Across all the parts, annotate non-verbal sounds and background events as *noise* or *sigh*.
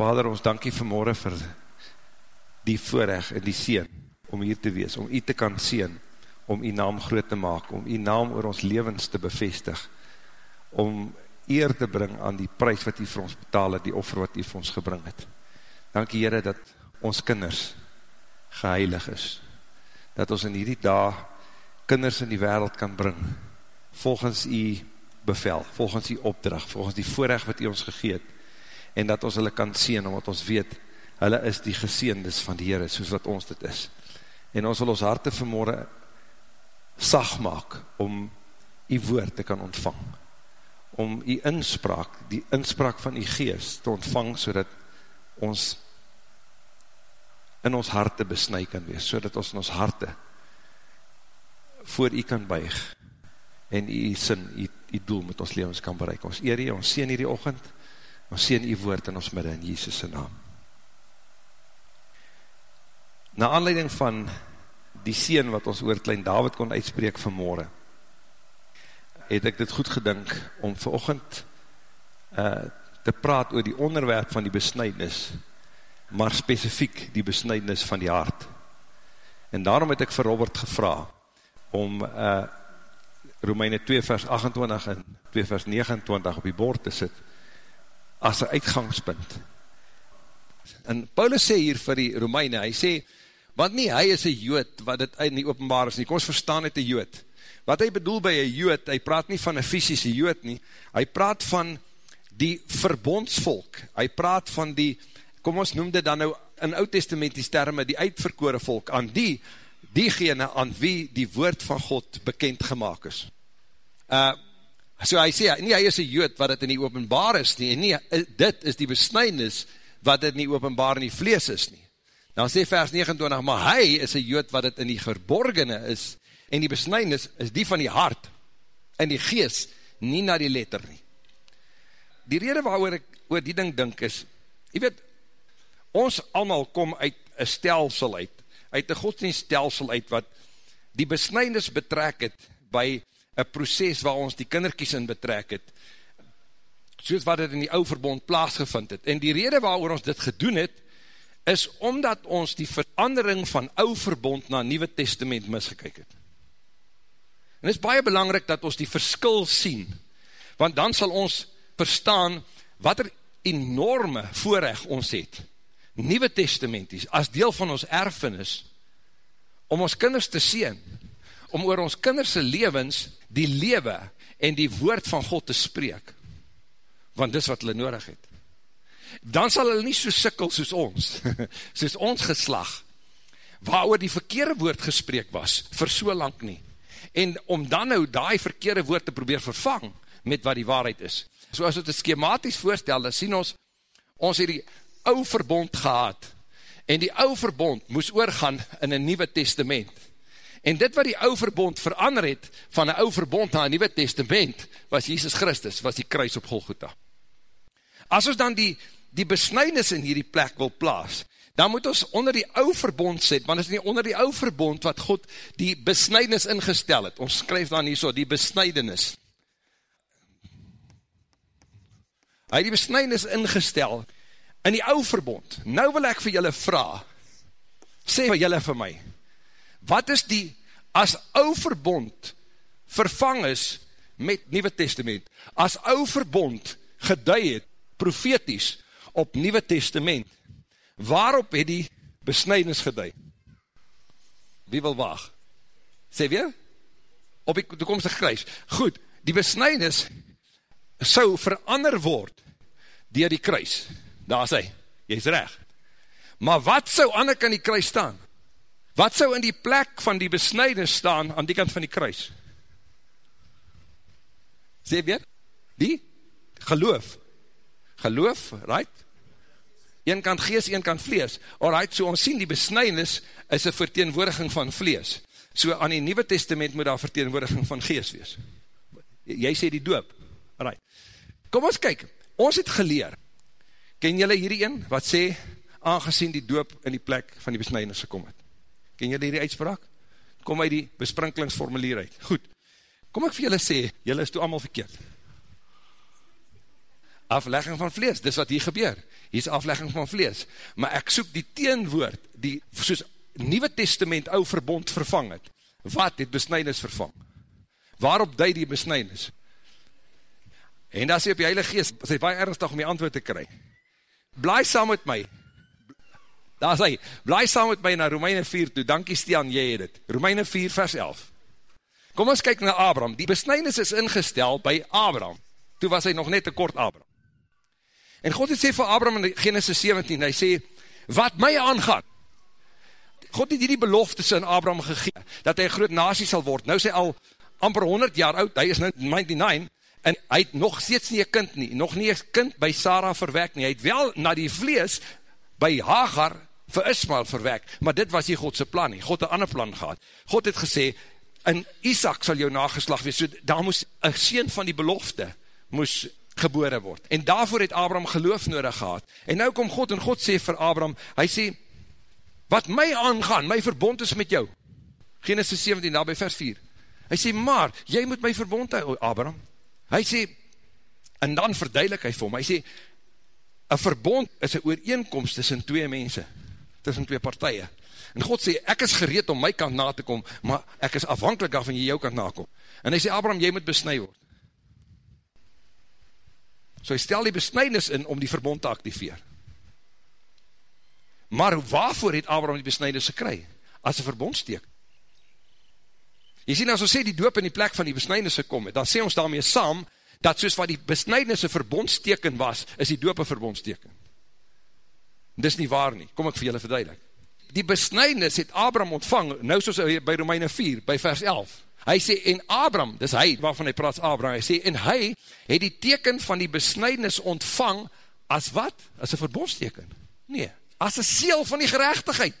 Vader, ons dankie vanmorgen vir die voorrecht en die seen om hier te wees, om u te kan seen, om u naam groot te maak, om u naam oor ons levens te bevestig, om eer te bring aan die prijs wat u vir ons betaal het, die offer wat u vir ons gebring het. Dankie Heere dat ons kinders geheilig is, dat ons in hierdie dag kinders in die wereld kan bring, volgens u bevel, volgens u opdracht, volgens die voorrecht wat u ons gegeet, en dat ons hulle kan sien, omdat ons weet, hulle is die geseendes van die Heere, soos wat ons dit is. En ons wil ons harte vanmorgen sag maak, om die woord te kan ontvang, om die inspraak, die inspraak van die geest te ontvang, so dat ons in ons harte besnui kan wees, so dat ons in ons harte voor u kan buig, en u sin, u doel met ons levens kan bereik. Ons eer u, ons sien hierdie ochend, ons sien die woord in ons midde in Jesus' naam. Na aanleiding van die sien wat ons oor klein David kon uitspreek vanmorgen, het ek dit goed gedink om verochend uh, te praat oor die onderwerp van die besnijdnis, maar specifiek die besnijdnis van die hart. En daarom het ek vir Robert gevra om uh, Romeine 2 vers 28 en 2 vers 29 op die bord te sit, as een uitgangspunt. En Paulus sê hier vir die Romeine, hy sê, want nie hy is een jood, wat dit in die openbaar is nie, kom ons verstaan het een jood. Wat hy bedoel by een jood, hy praat nie van een fysische jood nie, hy praat van die verbondsvolk, hy praat van die, kom ons noem dit dan nou in oud-testamenties termen, die uitverkore volk, aan die, diegene aan wie die woord van God bekend gemaakt is. Uh, So hy sê, nie hy is een jood wat het in die openbaar is nie, en nie, eh, dit is die besnijnis wat het in die openbaar in die vlees is nie. Dan sê vers 29, maar hy is een jood wat het in die verborgene is, en die besnijnis is die van die hart, en die gees, nie na die letter nie. Die rede waarover ek oor die ding dink is, jy weet, ons allemaal kom uit een stelsel uit, uit een godsdienst stelsel uit, wat die besnijnis betrek het, by een proces waar ons die kinderkies in betrek het, soos wat het in die ou verbond plaasgevind het. En die rede waarover ons dit gedoen het, is omdat ons die verandering van ou verbond na nieuwe testament misgekyk het. En het is baie belangrijk dat ons die verskil sien, want dan sal ons verstaan wat er enorme voorrecht ons het, nieuwe testamenties, as deel van ons erfenis, om ons kinders te sien, om oor ons kinderse levens die lewe en die woord van God te spreek, want dis wat hulle nodig het. Dan sal hulle nie so sikkel soos ons, *laughs* soos ons geslag, waar die verkeerde woord gespreek was, vir so lang nie. En om dan nou die verkeerde woord te probeer vervang, met wat die waarheid is. So as het schematisch voorstel, dan sien ons, ons het die ou verbond gehad, en die ou verbond moes oorgaan in een nieuwe testament. En dit wat die ou verbond verander het, van een ou verbond na een nieuwe testament, was Jesus Christus, was die kruis op Golgotha. As ons dan die, die besnijdnis in hierdie plek wil plaas, dan moet ons onder die ou verbond set, want is nie onder die ou verbond wat God die besnijdnis ingestel het. Ons skryf dan hier so, die besnijdnis. Hy het die besnijdnis ingestel in die ou verbond. Nou wil ek vir julle vraag, sê vir julle vir my, wat is die, as ou verbond vervang is met Nieuwe Testament, as ou verbond gedei het, profeties, op Nieuwe Testament, waarop het die besnijdings gedei? Wie wil waag? Sê weer? Op die toekomstige kruis. Goed, die besnijdings sou verander word dier die kruis. Daar sê, jy is recht. Maar wat sou ander kan die kruis staan? Wat sou in die plek van die besnijding staan aan die kant van die kruis? Sê weer? Die? Geloof. Geloof, right? Een kant gees, een kant vlees. Alright, so ons sien die besnijdings is een verteenwoordiging van vlees. So aan die Nieuwe Testament moet daar verteenwoordiging van gees wees. Jy sê die doop. Alright. Kom ons kyk, ons het geleer. Ken jylle hierdie een, wat sê, aangezien die doop in die plek van die besnijdings gekom het? Ken jy die uitspraak? Kom uit die besprinklingsformulier uit. Goed. Kom ek vir julle sê, julle is toe allemaal verkeerd. aflegging van vlees, dis wat hier gebeur, hier is aflegging van vlees, maar ek soek die teenwoord, die soos Nieuwe Testament ou verbond vervang het, wat het besnijnis vervang? Waarop duid die besnijnis? En daar sê op die Heilige Geest, sê baie ernstig om die antwoord te kry. Blaai saam met my, daar sê, blaai saam met my na Romeine 4 toe, dankie Stian, jy het het, Romeine 4 vers 11. Kom ons kyk na Abraham, die besnijnis is ingestel by Abraham, toe was hy nog net te kort Abraham. En God het sê vir Abraham in Genesis 17, hy sê, wat my aangaat, God het hierdie beloftes in Abraham gegeen, dat hy een groot nasie sal word, nou sê al amper 100 jaar oud, hy is nou 99, en hy het nog steeds nie een kind nie, nog nie een kind by Sarah verwek nie, hy het wel na die vlees, by Hagar, vir Ismael verwek, maar dit was nie Godse plan nie, God het een ander plan gehad, God het gesê, in Isaac sal jou nageslag wees, so daar moes een sien van die belofte, moes gebore word, en daarvoor het Abraham geloof nodig gehad, en nou kom God, en God sê vir Abraham, hy sê, wat my aangaan, my verbond is met jou, Genesis 17, daar by vers 4, hy sê, maar, jy moet my verbond hou, Abraham, hy sê, en dan verduidelik hy vir hom, hy sê, een verbond is een ooreenkomst tussen twee mense, tussen twee partije, En God sê, ek is gereed om my kant na te kom, maar ek is afhankelijk af van jy jou kant na kom. En hy sê, Abraham, jy moet besnui word. So hy stel die besnuidnis in om die verbond te activeer. Maar waarvoor het Abraham die besnuidnis gekry? As een verbondsteek. Jy sê, as ons sê die doop in die plek van die besnuidnis gekom het, dan sê ons daarmee saam, dat soos wat die besnuidnis een verbondsteken was, is die doop een verbondsteken. Dis nie waar nie, kom ek vir julle verduidelik die besnijdenis het Abraham ontvang, nou soos by Romeine 4, by vers 11. Hy sê, en Abraham, dis hy, waarvan hy praat Abraham, hy sê, en hy het die teken van die besnijdenis ontvang, as wat? As een verbondsteken? Nee, as een seel van die gerechtigheid.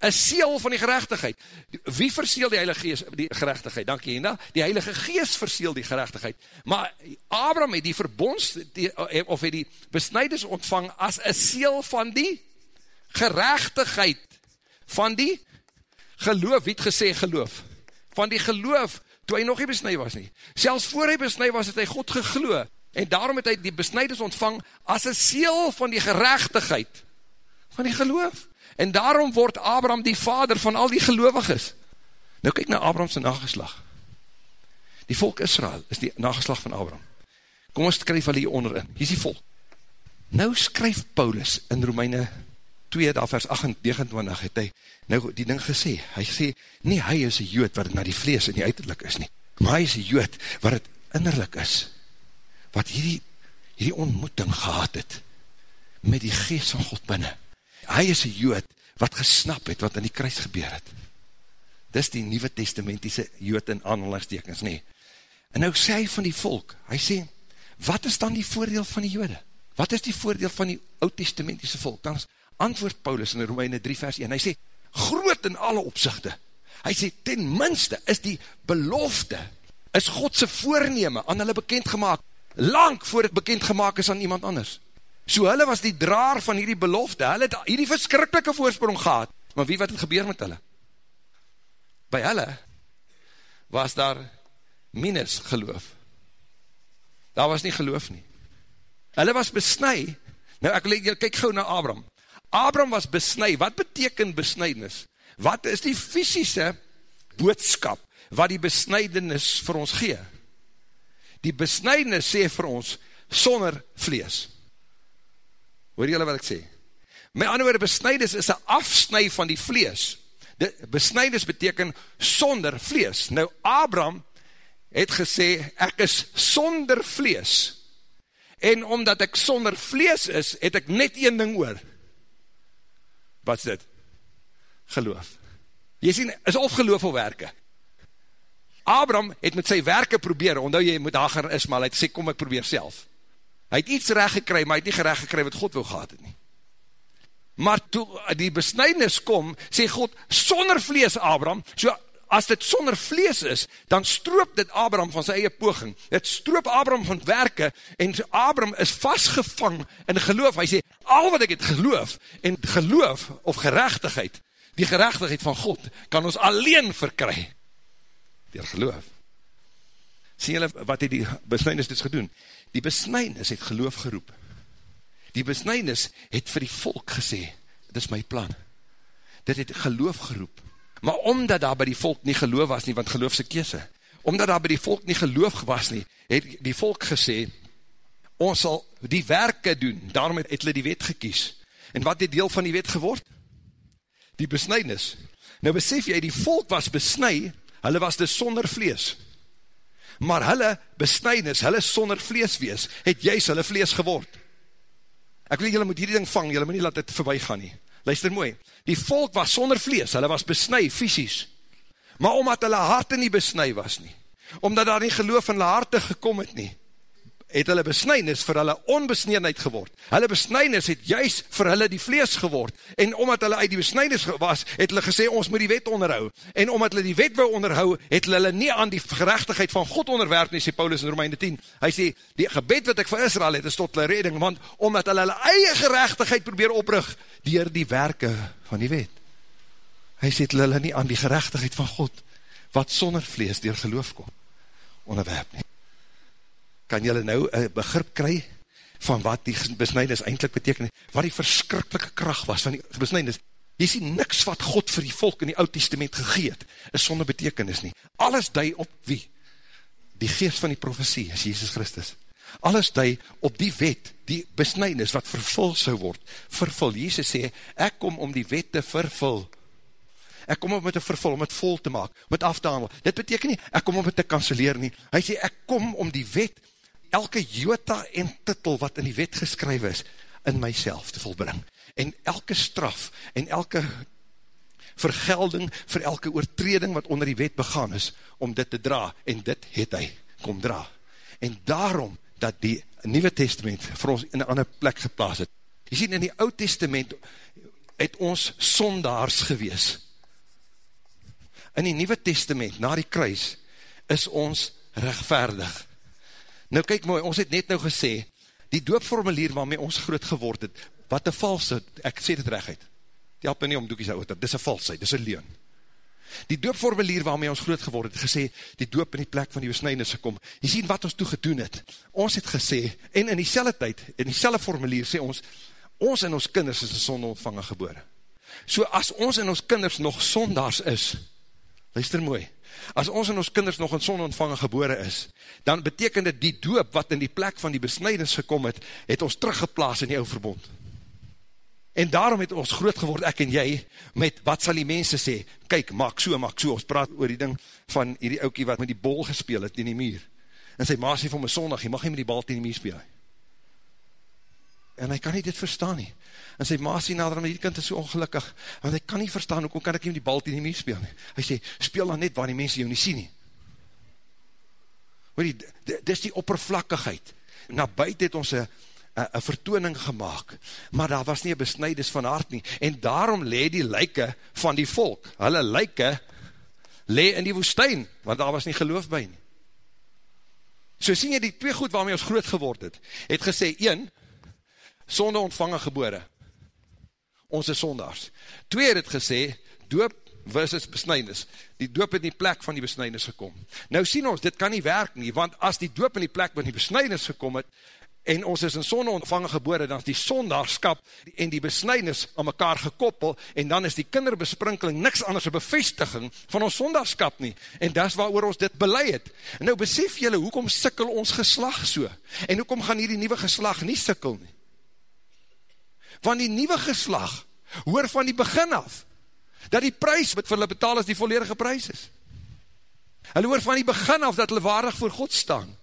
Een seel van die gerechtigheid. Wie verseel die Heilige Geest die gerechtigheid? Dankie, Henda. Die Heilige Geest verseel die gerechtigheid. Maar Abraham het die verbonds, die, of het die besnijdenis ontvang, as een seel van die gerechtigheid van die geloof, wie het gesê geloof? Van die geloof, toe hy nog nie besnui was nie. Selfs voor hy besnui was, het hy God gegloe, en daarom het hy die besnuiders ontvang, as een seel van die gerechtigheid, van die geloof. En daarom word Abraham die vader van al die geloviges. Nou kyk na Abrahamse nageslag. Die volk Israel is die nageslag van Abraham. Kom ons skryf al hier onderin, hier is die volk. Nou skryf Paulus in Romeine 2, daar vers 29, het hy nou die ding gesê, hy sê, nie hy is een jood wat het na die vlees en die uiterlik is nie, maar hy is een jood wat het innerlik is, wat hierdie, hierdie ontmoeting gehad het, met die geest van God binnen. Hy is een jood wat gesnap het, wat in die kruis gebeur het. Dis die nieuwe testamentiese jood in aanhalingstekens, nie. En nou sê hy van die volk, hy sê, wat is dan die voordeel van die jode? Wat is die voordeel van die oud-testamentiese volk? Dan antwoord Paulus in Romeine 3 vers 1, hy sê, groot in alle opzichte, hy sê, ten minste is die belofte, is Godse voorneme aan hulle bekendgemaak, lang voor het bekendgemaak is aan iemand anders. So hulle was die draar van hierdie belofte, hulle het hierdie verskrikkelike voorsprong gehad, maar wie wat het gebeur met hulle? By hulle was daar minus geloof. Daar was nie geloof nie. Hulle was besnui, nou ek wil kyk gauw na Abraham, Abraham was besnui, wat beteken besnuidnis? Wat is die fysische boodskap, wat die besnuidenis vir ons gee? Die besnuidenis sê vir ons, sonder vlees. Hoor jylle wat ek sê? My ander woorde, besnuidenis is een afsnui van die vlees. De besnuidenis beteken sonder vlees. Nou, Abraham het gesê, ek is sonder vlees. En omdat ek sonder vlees is, het ek net een ding oor wat is dit? Geloof. Jy sien, is of geloof of werke. Abraham het met sy werke probeer, omdat jy moet Hagar is, maar hy het sê, kom ek probeer self. Hy het iets recht gekry, maar hy het nie gerecht gekry wat God wil gehad het nie. Maar toe die besnijdenis kom, sê God, sonder vlees Abraham, so as dit sonder vlees is, dan stroop dit Abraham van sy eie poging. Dit stroop Abraham van werke, en Abraham is vastgevang in geloof. Hy sê, al wat ek het geloof, en geloof of gerechtigheid, die gerechtigheid van God, kan ons alleen verkry, dier geloof. Sien julle wat het die besnijnis dus gedoen? Die besnijnis het geloof geroep. Die besnijnis het vir die volk gesê, dit is my plan. Dit het geloof geroep. Maar omdat daar by die volk nie geloof was nie, want geloof is kese, omdat daar by die volk nie geloof was nie, het die volk gesê, ons sal die werke doen, daarom het hulle die wet gekies. En wat het deel van die wet geword? Die besnijnis. Nou besef jy, die volk was besnij, hulle was dus sonder vlees. Maar hulle besnijnis, hulle sonder vlees wees, het juist hulle vlees geword. Ek wil julle moet hierdie ding vang, julle moet nie laat dit voorbij gaan nie. Luister mooi, die volk was sonder vlees, hulle was besnij, fysisk. Maar omdat hulle harte nie besnij was nie, omdat daar nie geloof in hulle harte gekom het nie, het hulle besnijnis vir hulle onbesneenheid geword. Hulle besnijnis het juist vir hulle die vlees geword. En omdat hulle uit die besnijnis was, het hulle gesê, ons moet die wet onderhou. En omdat hulle die wet wou onderhou, het hulle nie aan die gerechtigheid van God onderwerp nie, sê Paulus in Romeine 10. Hy sê, die gebed wat ek vir Israel het, is tot hulle reding, want omdat hulle hulle eie gerechtigheid probeer oprug, dier die werke van die wet. Hy sê, hulle nie aan die gerechtigheid van God, wat sonder vlees dier geloof kom, onderwerp nie kan jylle nou een begrip kry van wat die besnijdnis eindelijk beteken, wat die verskrikkelike kracht was van die besnijdnis. Jy sê niks wat God vir die volk in die oud testament gegeet, is sonder betekenis nie. Alles dui op wie? Die geest van die profesie is Jesus Christus. Alles dui op die wet, die besnijdnis wat vervul sou word. Vervul. Jesus sê, ek kom om die wet te vervul. Ek kom om het te vervul, om het vol te maak, om het af te handel. Dit beteken nie, ek kom om het te kanseleer nie. Hy sê, ek kom om die wet elke jota en titel wat in die wet geskryf is, in myself te volbring. En elke straf en elke vergelding vir elke oortreding wat onder die wet begaan is, om dit te dra, en dit het hy kom dra. En daarom dat die Nieuwe Testament vir ons in een ander plek geplaas het. Jy sien, in die Oud Testament het ons sondaars gewees. In die Nieuwe Testament, na die kruis, is ons rechtvaardig. Nou kyk mooi, ons het net nou gesê, die doopformulier waarmee ons groot geword het, wat een valse, ek sê dit recht uit, die help nie om doekies uit, dit is een valsheid, dit is een leun. Die doopformulier waarmee ons groot geword het, gesê, die doop in die plek van die besnijdnis gekom, jy sien wat ons toe gedoen het, ons het gesê, en in die selle tyd, in die selle formulier sê ons, ons en ons kinders is een sonde ontvangen gebore. So as ons en ons kinders nog sondaars is, luister mooi, as ons en ons kinders nog in son ontvangen gebore is, dan beteken dit die doop wat in die plek van die besnijdings gekom het, het ons teruggeplaas in die ouwe verbond. En daarom het ons groot geword, ek en jy, met wat sal die mense sê, kyk, maak so, maak so, ons praat oor die ding van die oukie wat met die bol gespeel het in die muur. En sy maas sê vir my sondag, jy mag nie met die bal in die muur speel. En hy kan nie dit verstaan nie. En sy maas sê nader, maar die kind is so ongelukkig, want hy kan nie verstaan, hoe kan ek nie met die bal in die muur speel nie. Hy sê, speel dan net waar die mense jou nie sien nie. Hoor die, dit is die oppervlakkigheid. Na buiten het ons een vertooning gemaakt, maar daar was nie een besnijdis van hart nie. En daarom le die lyke van die volk, hulle lyke le in die woestijn, want daar was nie geloof by nie. So sien jy die twee goed waarmee ons groot geword het, het gesê, een, sonde ontvangen gebore, ons is sondaars. Twee het gesê, doop versus besnijnis. Die doop het in die plek van die besnijnis gekom. Nou sien ons, dit kan nie werk nie, want as die doop in die plek van die besnijnis gekom het, en ons is in sonde ontvangen gebore, dan is die sondaarskap en die besnijnis aan mekaar gekoppel, en dan is die kinderbesprinkeling niks anders een bevestiging van ons sondaarskap nie, en dat is waar ons dit beleid het. En nou besef jylle, hoekom sikkel ons geslag so? En hoekom gaan hier die nieuwe geslag nie sikkel nie? Want die nieuwe geslag, hoor van die begin af, dat die prijs wat vir hulle betaal is die volledige prijs is. Hulle hoor van die begin af dat hulle waardig voor God staan.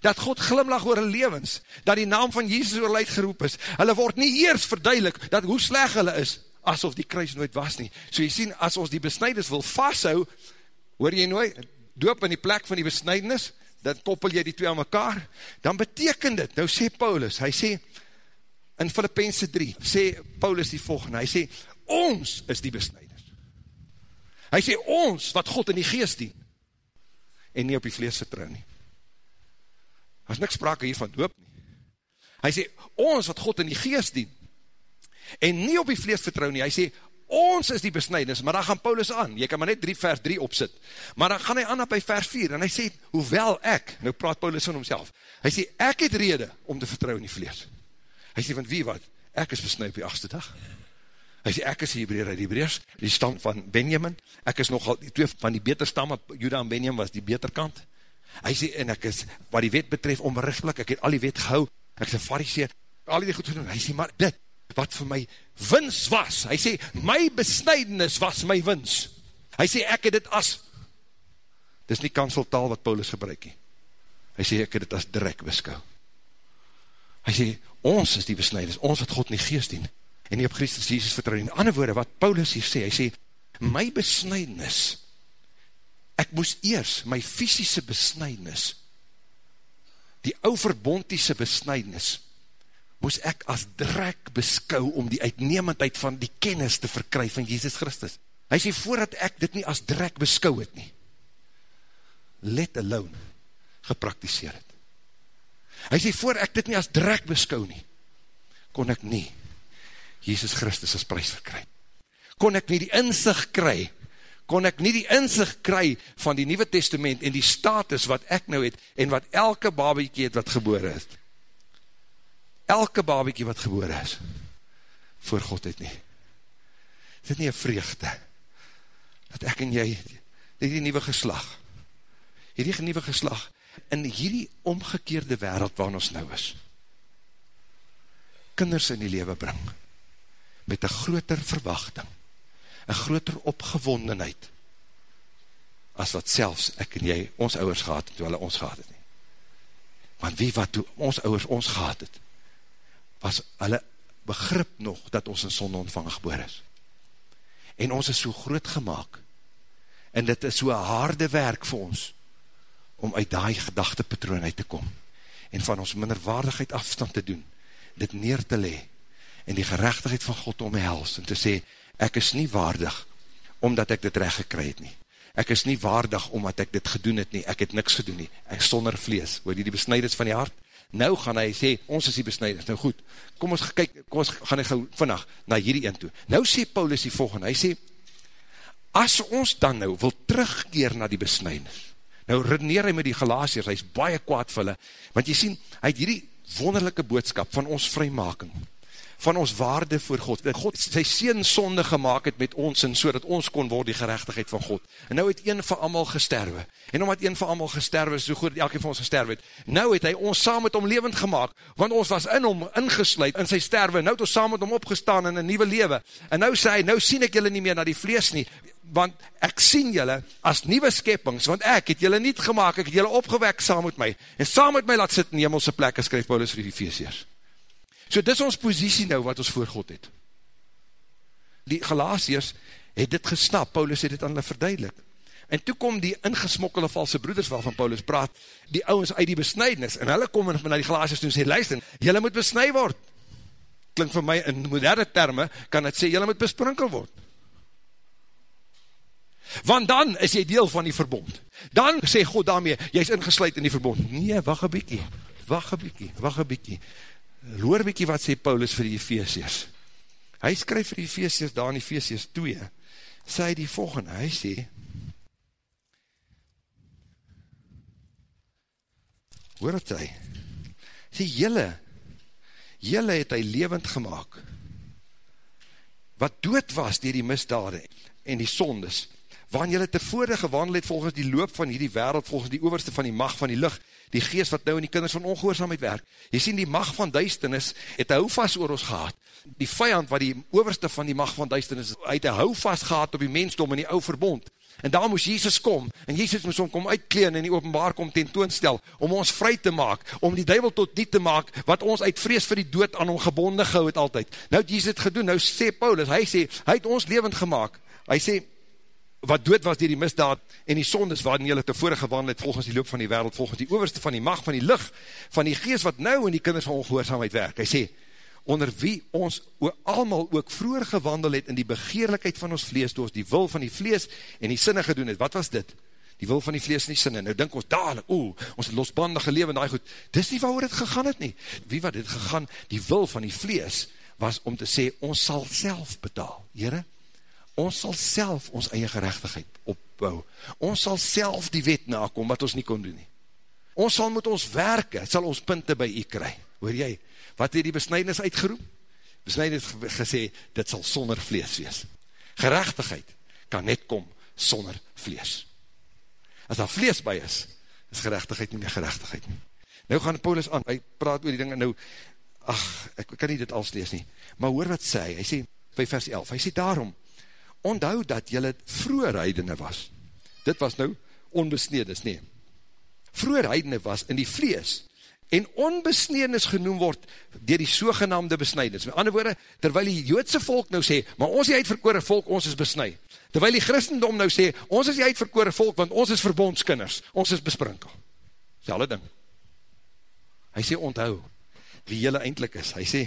Dat God glimlach oor hulle levens, dat die naam van Jezus oor leid geroep is. Hulle word nie eers verduidelik dat hoe sleg hulle is, asof die kruis nooit was nie. So jy sien, as ons die besnijdnis wil vasthou, hoor jy nooit, doop in die plek van die besnijdnis, dan koppel jy die twee aan mekaar, dan beteken dit, nou sê Paulus, hy sê, in Filippense 3, sê Paulus die volgende, hy sê, ons is die besnijders. Hy sê, ons wat God in die geest dien, en nie op die vlees vertrouw nie. Daar is niks sprake hier van doop nie. Hy sê, ons wat God in die geest dien, en nie op die vlees vertrouw nie, hy sê, ons is die besnijdenis, maar dan gaan Paulus aan, jy kan maar net 3 vers 3 opsit, maar dan gaan hy aan by vers 4, en hy sê, hoewel ek, nou praat Paulus van homself, hy sê, ek het rede om te vertrouw in die vlees. Hy sê, want wie wat? Ek is besnijd op die achtste dag. Hy sê, ek is die Hebreer uit die Hebreers, die stam van Benjamin, ek is nogal die twee van die beter stam, Juda en Benjamin was die beter kant. Hy sê, en ek is, wat die wet betref, onberisplik, ek het al die wet gehou, ek is een fariseer, al die goed gedoen, hy sê, maar dit, wat vir my wins was, hy sê, my besnijdenis was my wins. Hy sê, ek het dit as, dit is nie kanseltaal wat Paulus gebruik he. Hy sê, ek het dit as direct beskou. Hy sê, ons is die besnijdenis, ons wat God nie geest dien, en nie op Christus Jesus vertrouw. In ander woorde, wat Paulus hier sê, hy sê, my besnijdenis, ek moes eers my fysische besnijdenis, die ou verbontiese besnijdenis, moes ek as drek beskou om die uitnemendheid van die kennis te verkry van Jesus Christus. Hy sê, voordat ek dit nie as drek beskou het nie, let alone, gepraktiseer het. Hy sê, voor ek dit nie as drek beskou nie, kon ek nie Jesus Christus as prijs verkry. Kon ek nie die inzicht kry, kon ek nie die inzicht kry van die Nieuwe Testament en die status wat ek nou het en wat elke babiekie het wat gebore is. Elke babiekie wat gebore is, voor God het nie. Dit nie een vreugde, dat ek en jy, die nieuwe geslag, hierdie nieuwe geslag, in hierdie omgekeerde wereld waar ons nou is, kinders in die lewe bring, met een groter verwachting, een groter opgewondenheid, as wat selfs ek en jy ons ouwers gehad het, toe hulle ons gehad het nie. Want wie wat toe ons ouwers ons gehad het, was hulle begrip nog, dat ons in sonde ontvang geboor is. En ons is so groot gemaakt, en dit is so harde werk vir ons, om uit die gedachtepatroon uit te kom, en van ons minderwaardigheid afstand te doen, dit neer te lee, en die gerechtigheid van God omhels, en te sê, ek is nie waardig, omdat ek dit recht gekry het nie. Ek is nie waardig, omdat ek dit gedoen het nie, ek het niks gedoen nie, ek sonder vlees, word die besnijders van die hart, nou gaan hy sê, ons is die besnijders, nou goed, kom ons kyk, kom ons gaan hy gauw vannacht, na hierdie een toe. Nou sê Paulus die volgende, hy sê, as ons dan nou wil terugkeer na die besnijders, nou redeneer hy met die galasiers, hy is baie kwaad vir hulle, want jy sien, hy het hierdie wonderlijke boodskap van ons vrymaking, van ons waarde voor God. Dat God sy seen sonde gemaakt het met ons en so dat ons kon word die gerechtigheid van God. En nou het een van allemaal gesterwe. En omdat een van allemaal gesterwe is, so goed dat elke van ons gesterwe het, nou het hy ons saam met hom levend gemaakt, want ons was in hom ingesluid in sy sterwe, nou het ons saam met hom opgestaan in een nieuwe lewe. En nou sê hy, nou sien ek julle nie meer na die vlees nie, want ek sien julle as nieuwe skeppings, want ek het julle niet gemaakt, ek het julle opgewek saam met my, en saam met my laat sit in die hemelse plekke, skryf Paulus vir die feestjeers. So dis ons posiesie nou wat ons voor God het. Die Galatiërs het dit gesnap, Paulus het dit aan hulle verduidelik. En toe kom die ingesmokkelde valse broeders waarvan Paulus praat, die ouwens uit die besnijdnis, en hulle kom na die Galatiërs toe en sê, luister, jylle moet besnijd word. Klink vir my in moderne termen, kan het sê, jylle moet besprinkel word. Want dan is jy deel van die verbond. Dan sê God daarmee, jy is ingesluid in die verbond. Nee, wacht een bykie, wacht een bykie, wacht een bykie hoor bykie wat sê Paulus vir die Ephesians. Hy skryf vir die Ephesians daar in Ephesians 2, sê die volgende, hy sê, hoor wat hy, sê jylle, jylle het hy levend gemaakt, wat dood was dier die misdade en die sondes, waarin jylle tevore gewandel het volgens die loop van hierdie wereld, volgens die overste van die macht van die licht, die geest wat nou in die kinders van ongehoorzaamheid werk. Jy sien die macht van duisternis het een houvast oor ons gehad. Die vijand wat die overste van die macht van duisternis het een houvast gehad op die mensdom in die ou verbond. En daar moes Jesus kom, en Jesus moes om kom uitkleen en die openbaar kom tentoonstel, om ons vry te maak, om die duivel tot niet te maak, wat ons uit vrees vir die dood aan hom gebonde gehou het altyd. Nou het Jesus het gedoen, nou sê Paulus, hy sê, hy het ons levend gemaakt. Hy sê, wat dood was dier die misdaad en die sondes waarin jylle tevore gewandel het volgens die loop van die wereld, volgens die overste van die macht van die licht, van die geest wat nou in die kinders van ongehoorzaamheid werk. Hy sê, onder wie ons allemaal ook vroeger gewandel het in die begeerlikheid van ons vlees, door die wil van die vlees en die sinne gedoen het. Wat was dit? Die wil van die vlees en die sinne. Nou denk ons dadelijk, oe, ons het losbandige leven en die goed. Dis nie waar het gegaan het nie. Wie wat het gegaan? Die wil van die vlees was om te sê, ons sal self betaal. Heren, ons sal self ons eie gerechtigheid opbou. Ons sal self die wet nakom, wat ons nie kon doen nie. Ons sal met ons werke, sal ons punte by u kry. Hoor jy, wat het die besnijdnis uitgeroep? Besnijdnis gesê, dit sal sonder vlees wees. Gerechtigheid kan net kom sonder vlees. As daar vlees by is, is gerechtigheid nie meer gerechtigheid nie. Nou gaan Paulus aan, hy praat oor die ding, en nou, ach, ek kan nie dit als lees nie, maar hoor wat sê, hy sê, by vers 11, hy sê daarom, onthou dat jylle vroeger heidene was, dit was nou onbesnedes, nee, vroeger heidene was in die vlees, en onbesnedenis genoem word dier die sogenaamde besnijdings. Met ander woorde, terwyl die joodse volk nou sê, maar ons die uitverkore volk, ons is besnijd. Terwyl die christendom nou sê, ons is die uitverkore volk, want ons is verbondskinders, ons is besprinkel. Selwe ding. Hy sê, onthou, wie jylle eindelijk is. Hy sê,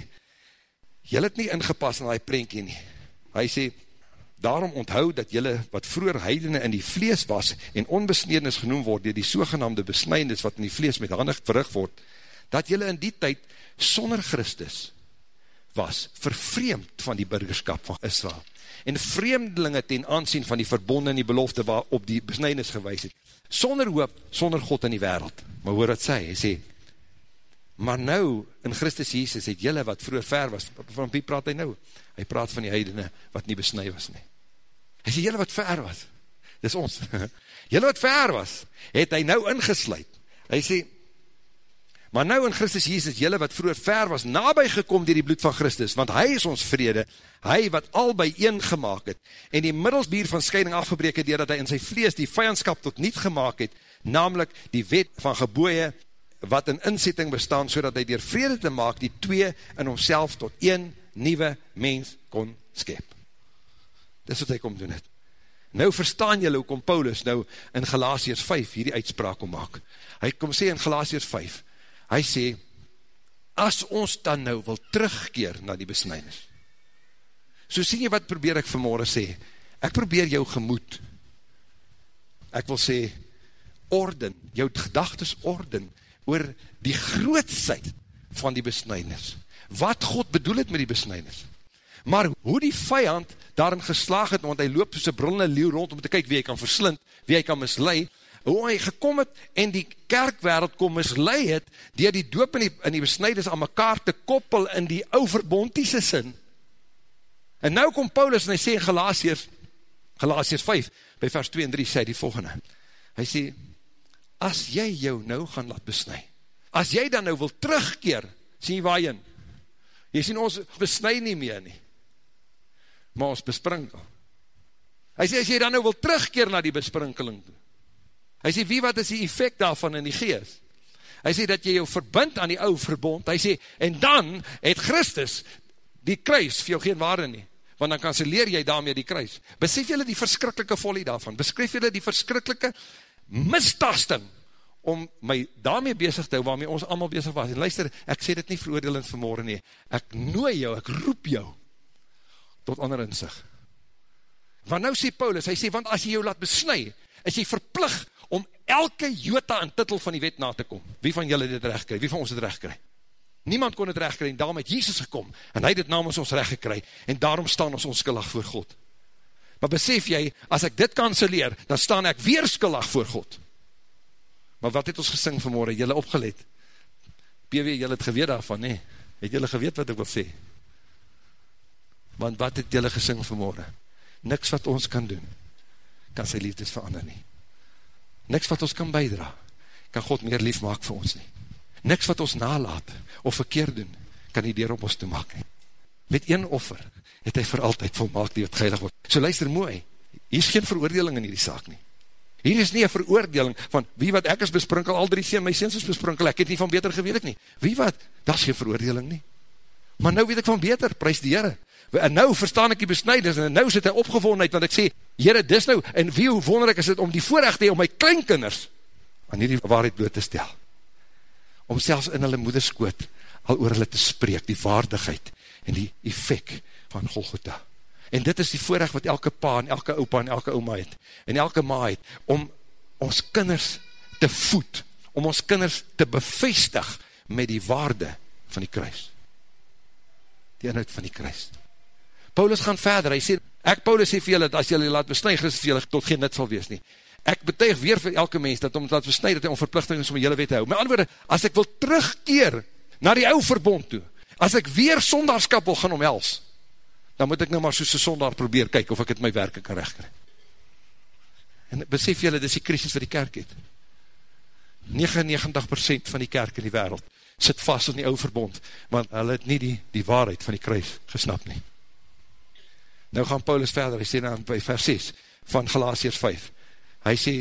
jylle het nie ingepas in die prentjie nie. Hy sê, daarom onthou dat jylle wat vroeger heidene in die vlees was en onbesnedenis genoem word, die die sogenaamde besnijdenis wat in die vlees met handig verrig word, dat jylle in die tyd sonder Christus was, vervreemd van die burgerskap van Israel, en vreemdelinge ten aansien van die verbonde en die belofte waarop die besnijdenis gewys het, sonder hoop, sonder God in die wereld. Maar hoor wat sê, hy sê, maar nou, in Christus Jesus, het jylle wat vroeger ver was, van wie praat hy nou? Hy praat van die heidene, wat nie besnui was nie. Hy sê, jylle wat ver was, dis ons, *laughs* jylle wat ver was, het hy nou ingesluid. Hy sê, maar nou in Christus Jesus, jylle wat vroeger ver was, nabij gekom dier die bloed van Christus, want hy is ons vrede, hy wat al by een gemaakt het, en die middelsbier van scheiding afgebreek het, dat hy in sy vlees die vijandskap tot niet gemaakt het, namelijk die wet van geboeie wat in inzetting bestaan, so hy dier vrede te maak, die twee in homself tot een nieuwe mens kon skep. Dis wat hy kom doen het. Nou verstaan jylle hoe kom Paulus nou in Galatius 5 hierdie uitspraak kom maak. Hy kom sê in Galatius 5, hy sê, as ons dan nou wil terugkeer na die besnijdnis, so sien jy wat probeer ek vanmorgen sê, ek probeer jou gemoed, ek wil sê, orden, jou gedagtes orden, oor die grootsheid van die besnijdnis. Wat God bedoel het met die besnijdnis. Maar hoe die vijand daarin geslaag het, want hy loop soos een brullende leeuw rond om te kyk wie hy kan verslind, wie hy kan mislui, hoe hy gekom het en die kerkwereld kom mislui het, dier die doop in die, in die besnijdnis aan mekaar te koppel in die overbontiese sin. En nou kom Paulus en hy sê in Galatiërs, Galatiërs 5, by vers 2 en 3 sê die volgende. Hy sê, as jy jou nou gaan laat besnui, as jy dan nou wil terugkeer, sien jy waarin, jy sien ons besnui nie meer nie, maar ons besprinkel. Hy sê, as jy dan nou wil terugkeer na die besprinkeling toe, hy sê, wie wat is die effect daarvan in die geest? Hy sê, dat jy jou verbind aan die ouwe verbond, hy sê, en dan het Christus die kruis vir jou geen waarde nie, want dan kanseleer jy daarmee die kruis. Besef jylle die verskrikkelike volie daarvan, beskryf jylle die verskrikkelike mistasting om my daarmee bezig te hou, waarmee ons allemaal bezig was. En luister, ek sê dit nie veroordelend vanmorgen nie. Ek nooi jou, ek roep jou tot ander inzicht. Want nou sê Paulus, hy sê, want as jy jou laat besnui, is jy verplig om elke jota en titel van die wet na te kom. Wie van julle dit recht kry? Wie van ons dit recht kry? Niemand kon het recht kry, en daarom het Jesus gekom, en hy dit namens ons recht gekry, en daarom staan ons onskillig voor God. Maar besef jy, as ek dit kanseleer, dan staan ek weer skuldig voor God. Maar wat het ons gesing vanmorgen, jylle opgelet? PW, jylle het geweet daarvan, nee. Het jylle geweet wat ek wil sê? Want wat het jylle gesing vanmorgen? Niks wat ons kan doen, kan sy liefdes verander nie. Niks wat ons kan bijdra, kan God meer lief maak vir ons nie. Niks wat ons nalaat, of verkeerd doen, kan die deur op ons toe maak nie. Met een offer, het hy vir altyd volmaak die wat geilig word. So luister mooi, hier is geen veroordeling in die saak nie. Hier is nie een veroordeling van wie wat ek is besprinkel, al drie sien, my sins is besprinkel, ek het nie van beter geweet ek nie. Wie wat, dat is geen veroordeling nie. Maar nou weet ek van beter, prijs die Heere. En nou verstaan ek die besnijders, en nou sit hy opgevondheid, want ek sê, Heere, dis nou, en wie hoe wonderlik is dit om die voorrecht hee, om my kleinkinders, aan hierdie waarheid bloot te stel. Om selfs in hulle moederskoot, al oor hulle te spreek, die waardigheid, en die effect van Golgotha. En dit is die voorrecht wat elke pa en elke opa en elke oma het, en elke ma het, om ons kinders te voed, om ons kinders te bevestig met die waarde van die kruis. Die inhoud van die kruis. Paulus gaan verder, hy sê, Ek, Paulus, sê vir julle, as julle laat besnui, Christus vir julle tot geen nut sal wees nie. Ek betuig weer vir elke mens, dat om te laat besnui, dat hy onverplichting is om hele wet te hou. My antwoorde, as ek wil terugkeer na die ou verbond toe, as ek weer sondagskap wil gaan omhels, dan moet ek nou maar soos een sondag probeer kyk, of ek het my werke kan rechtkrijg. En besef julle, dis die krisis wat die kerk het. 99% van die kerk in die wereld sit vast in die ouwe verbond, want hulle het nie die, die waarheid van die kruis gesnap nie. Nou gaan Paulus verder, hy sê nou by vers 6 van Galatiers 5, hy sê,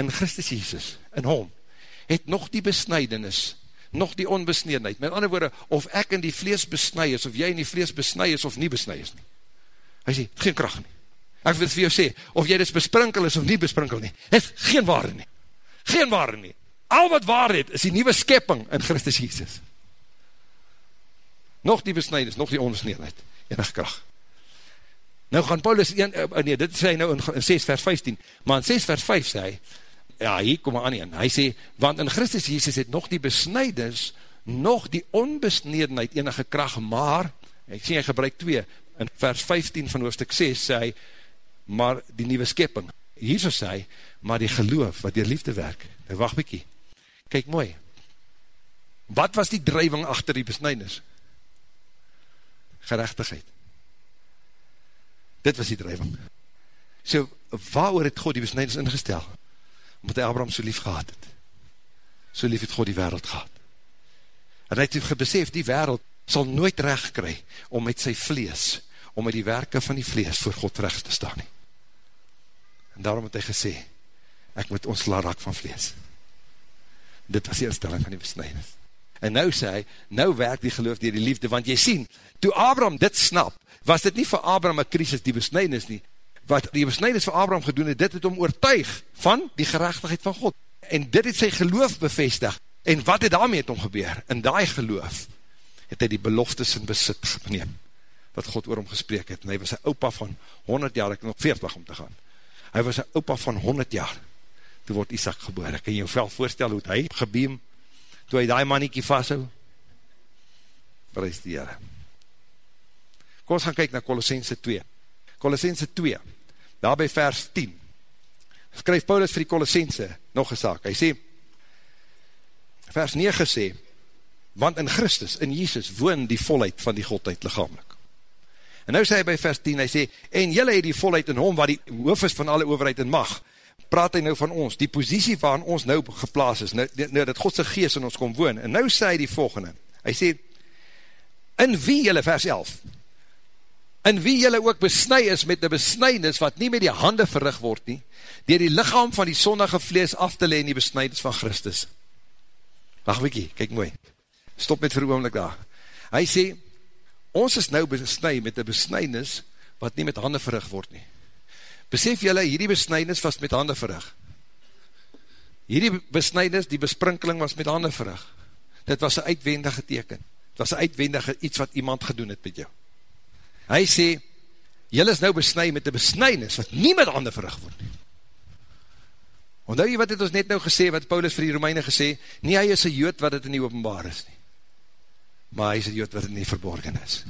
in Christus Jesus, in hom, het nog die besnijdenis, nog die onbesnedenheid, met ander woorde, of ek in die vlees besnij is, of jy in die vlees besnij is, of nie besnij is nie. Hy sê, het geen kracht nie. Ek wil vir jou sê, of jy dus besprinkel is, of nie besprinkel nie, het geen waarde nie. Geen waarde nie al wat waar het, is die nieuwe skepping in Christus Jesus. Nog die besnijders, nog die onbesneedheid, enig kracht. Nou gaan Paulus, een, uh, nee, dit sê hy nou in, in 6 vers 15, maar in 6 vers 5 sê hy, ja, hier kom aan een, hy sê, want in Christus Jesus het nog die besnijders, nog die onbesnedenheid enige kracht, maar, ek sê hy gebruik 2, in vers 15 van hoofdstuk 6 sê hy, maar die nieuwe skepping, so sê hy, maar die geloof wat die liefde werk, nou wacht bykie, Kijk mooi. Wat was die drijving achter die besnijdenis? Gerechtigheid. Dit was die drijving. So, waar het God die besnijdenis ingestel? Omdat hy Abraham so lief gehad het. So lief het God die wereld gehad. En hy het gebesef, die wereld sal nooit recht kry om met sy vlees, om met die werke van die vlees voor God recht te staan nie. En daarom het hy gesê, ek moet ons laat raak van vlees dit was die instelling van die besnijdenis. En nou sê hy, nou werk die geloof dier die liefde, want jy sien, toe Abraham dit snap, was dit nie vir Abraham een krisis die besnijdenis nie, wat die besnijdenis vir Abraham gedoen het, dit het om oortuig van die gerechtigheid van God. En dit het sy geloof bevestig. En wat het daarmee het om gebeur? In die geloof het hy die beloftes in besit geneem, wat God oor hom gesprek het. En hy was een opa van 100 jaar, ek nog 40 om te gaan. Hy was een opa van 100 jaar toe word Isaac geboor. Kan jy jou wel voorstel hoe hy gebeem, toe hy die maniekie vasthou? Prijs die Heere. Kom ons gaan kyk na Colossense 2. Colossense 2, daar by vers 10, skryf Paulus vir die Colossense nog een saak. Hy sê, vers 9 sê, want in Christus, in Jesus, woon die volheid van die Godheid lichamelijk. En nou sê hy by vers 10, hy sê, en jylle het die volheid in hom, wat die hoof is van alle overheid en mag, praat hy nou van ons, die positie waarin ons nou geplaas is, nou, nou dat Godse geest in ons kom woon, en nou sê hy die volgende, hy sê, in wie jylle, vers 11, in wie jylle ook besnui is met die besnuidnis wat nie met die hande verrig word nie, dier die lichaam van die sonnige vlees af te leen die besnuidnis van Christus. Wacht wiekie, kyk mooi, stop met veroomlik daar. Hy sê, ons is nou besnui met die besnuidnis wat nie met hande verrig word nie. Besef jylle, hierdie besnijdnis was met hande verrig. Hierdie besnijdnis, die besprinkeling was met hande verrig. Dit was een uitwendige teken. Dit was een uitwendige iets wat iemand gedoen het met jou. Hy sê, jylle is nou besnijd met die besnijdnis wat nie met hande verrig word. Ondou jy wat het ons net nou gesê, wat Paulus vir die Romeine gesê, nie hy is een jood wat het in die openbaar is nie. Maar hy is een jood wat het nie verborgen is.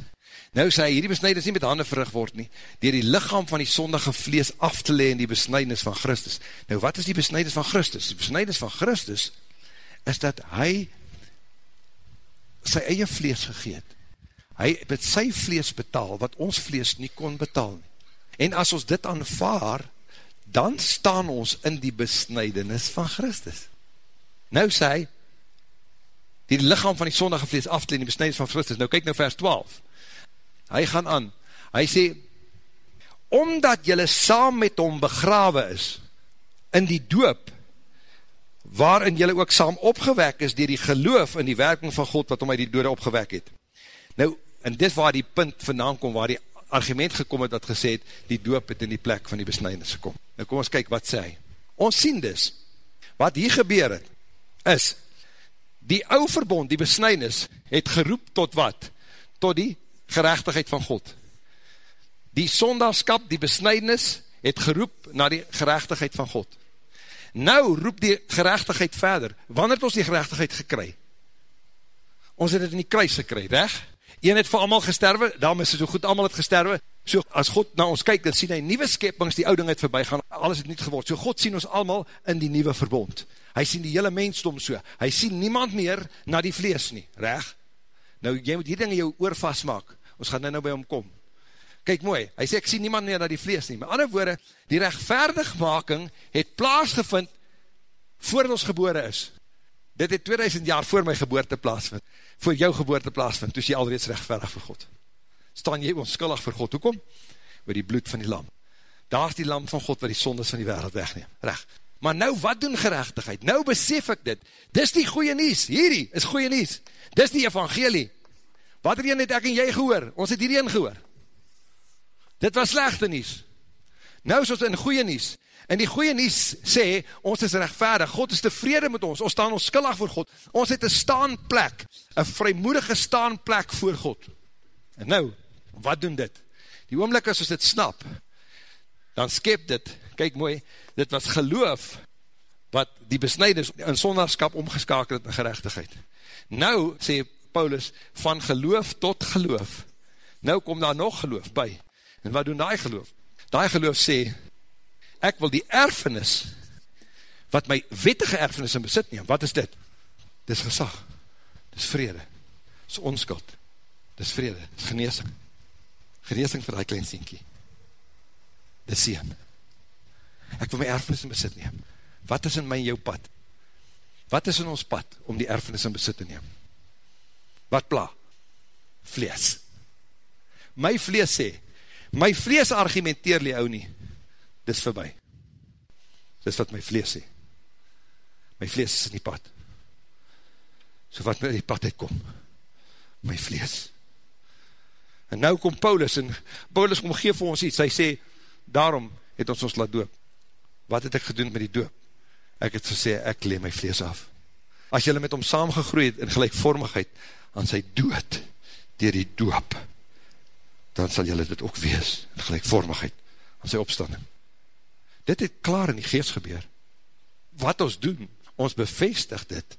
Nou sê hy, hierdie besnijdnis nie met handen verrig word nie, dier die lichaam van die sondige vlees af te leen die besnijdnis van Christus. Nou wat is die besnijdnis van Christus? Die besnijdnis van Christus is dat hy sy eie vlees gegeet. Hy het sy vlees betaal, wat ons vlees nie kon betaal nie. En as ons dit aanvaar, dan staan ons in die besnijdnis van Christus. Nou sê hy, die lichaam van die sondige vlees af te leen die besnijdnis van Christus. Nou kyk nou vers 12 hy gaan aan, hy sê, omdat jylle saam met hom begrawe is, in die doop, waarin jylle ook saam opgewek is, dier die geloof in die werking van God, wat om uit die dode opgewek het. Nou, en dit waar die punt vandaan kom, waar die argument gekom het, dat gesê het, die doop het in die plek van die besnijdnis gekom. Nou kom ons kyk wat sê hy. Ons sien dus, wat hier gebeur het, is, die ou verbond, die besnijdnis, het geroep tot wat? Tot die gerechtigheid van God. Die sondagskap, die besnijdnis, het geroep na die gerechtigheid van God. Nou roep die gerechtigheid verder. Wanneer het ons die gerechtigheid gekry? Ons het het in die kruis gekry, weg? Een het vir allemaal gesterwe, daarom is het so goed, allemaal het gesterwe. So as God na ons kyk, dan sien hy nieuwe skepings, die ouding het voorbij gaan, alles het niet geword. So God sien ons allemaal in die nieuwe verbond. Hy sien die hele mensdom so. Hy sien niemand meer na die vlees nie, reg? Nou, jy moet die ding in jou oor vastmaak. Ons gaan nou nou by hom kom. Kyk mooi, hy sê, ek sien niemand meer na die vlees nie. Maar ander woorde, die rechtvaardigmaking het plaasgevind voordat ons gebore is. Dit het 2000 jaar voor my geboorte plaasvind, voor jou geboorte plaasvind, toes jy alreeds rechtvaardig vir God. Staan jy onskillig vir God, hoekom? Oor die bloed van die lam. Daar is die lam van God wat die sondes van die wereld wegneem. Recht. Maar nou, wat doen gerechtigheid? Nou besef ek dit. Dis die goeie nies. Hierdie is goeie nies. Dis die evangelie. Wat er een het ek en jy gehoor? Ons het hierdie een gehoor. Dit was slechte nies. Nou is ons in goeie nies. En die goeie nies sê, ons is rechtvaardig, God is tevrede met ons, ons staan ons skillig voor God, ons het een staanplek, een vrymoedige staanplek voor God. En nou, wat doen dit? Die oomlik as ons dit snap, dan skep dit, kyk mooi, dit was geloof, wat die besnijders in sondagskap omgeskakeld het in gerechtigheid. Nou, sê Paulus, van geloof tot geloof, nou kom daar nog geloof by, En wat doen die geloof? Die geloof sê, ek wil die erfenis, wat my wettige erfenis in besit neem, wat is dit? Dit is gesag, dit is vrede, dit is onskuld, dit is vrede, dit is geneesing, geneesing vir die klein sienkie, dit is sien. Ek wil my erfenis in besit neem. Wat is in my jou pad? Wat is in ons pad om die erfenis in besit te neem? Wat pla? Vlees. My vlees sê, my vlees argumenteer die ou nie, dis voorbij. Dis wat my vlees sê. My vlees is in die pad. So wat my die pad uitkom, my vlees. En nou kom Paulus, en Paulus kom geef vir ons iets, hy sê, daarom het ons ons laat doop. Wat het ek gedoen met die doop? Ek het gesê, ek leem my vlees af. As jylle met hom saamgegroeid in gelijkvormigheid, aan sy dood, dier die doop, dan sal jylle dit ook wees, in gelijkvormigheid, aan sy opstanding. Dit het klaar in die geest gebeur. Wat ons doen, ons bevestig dit,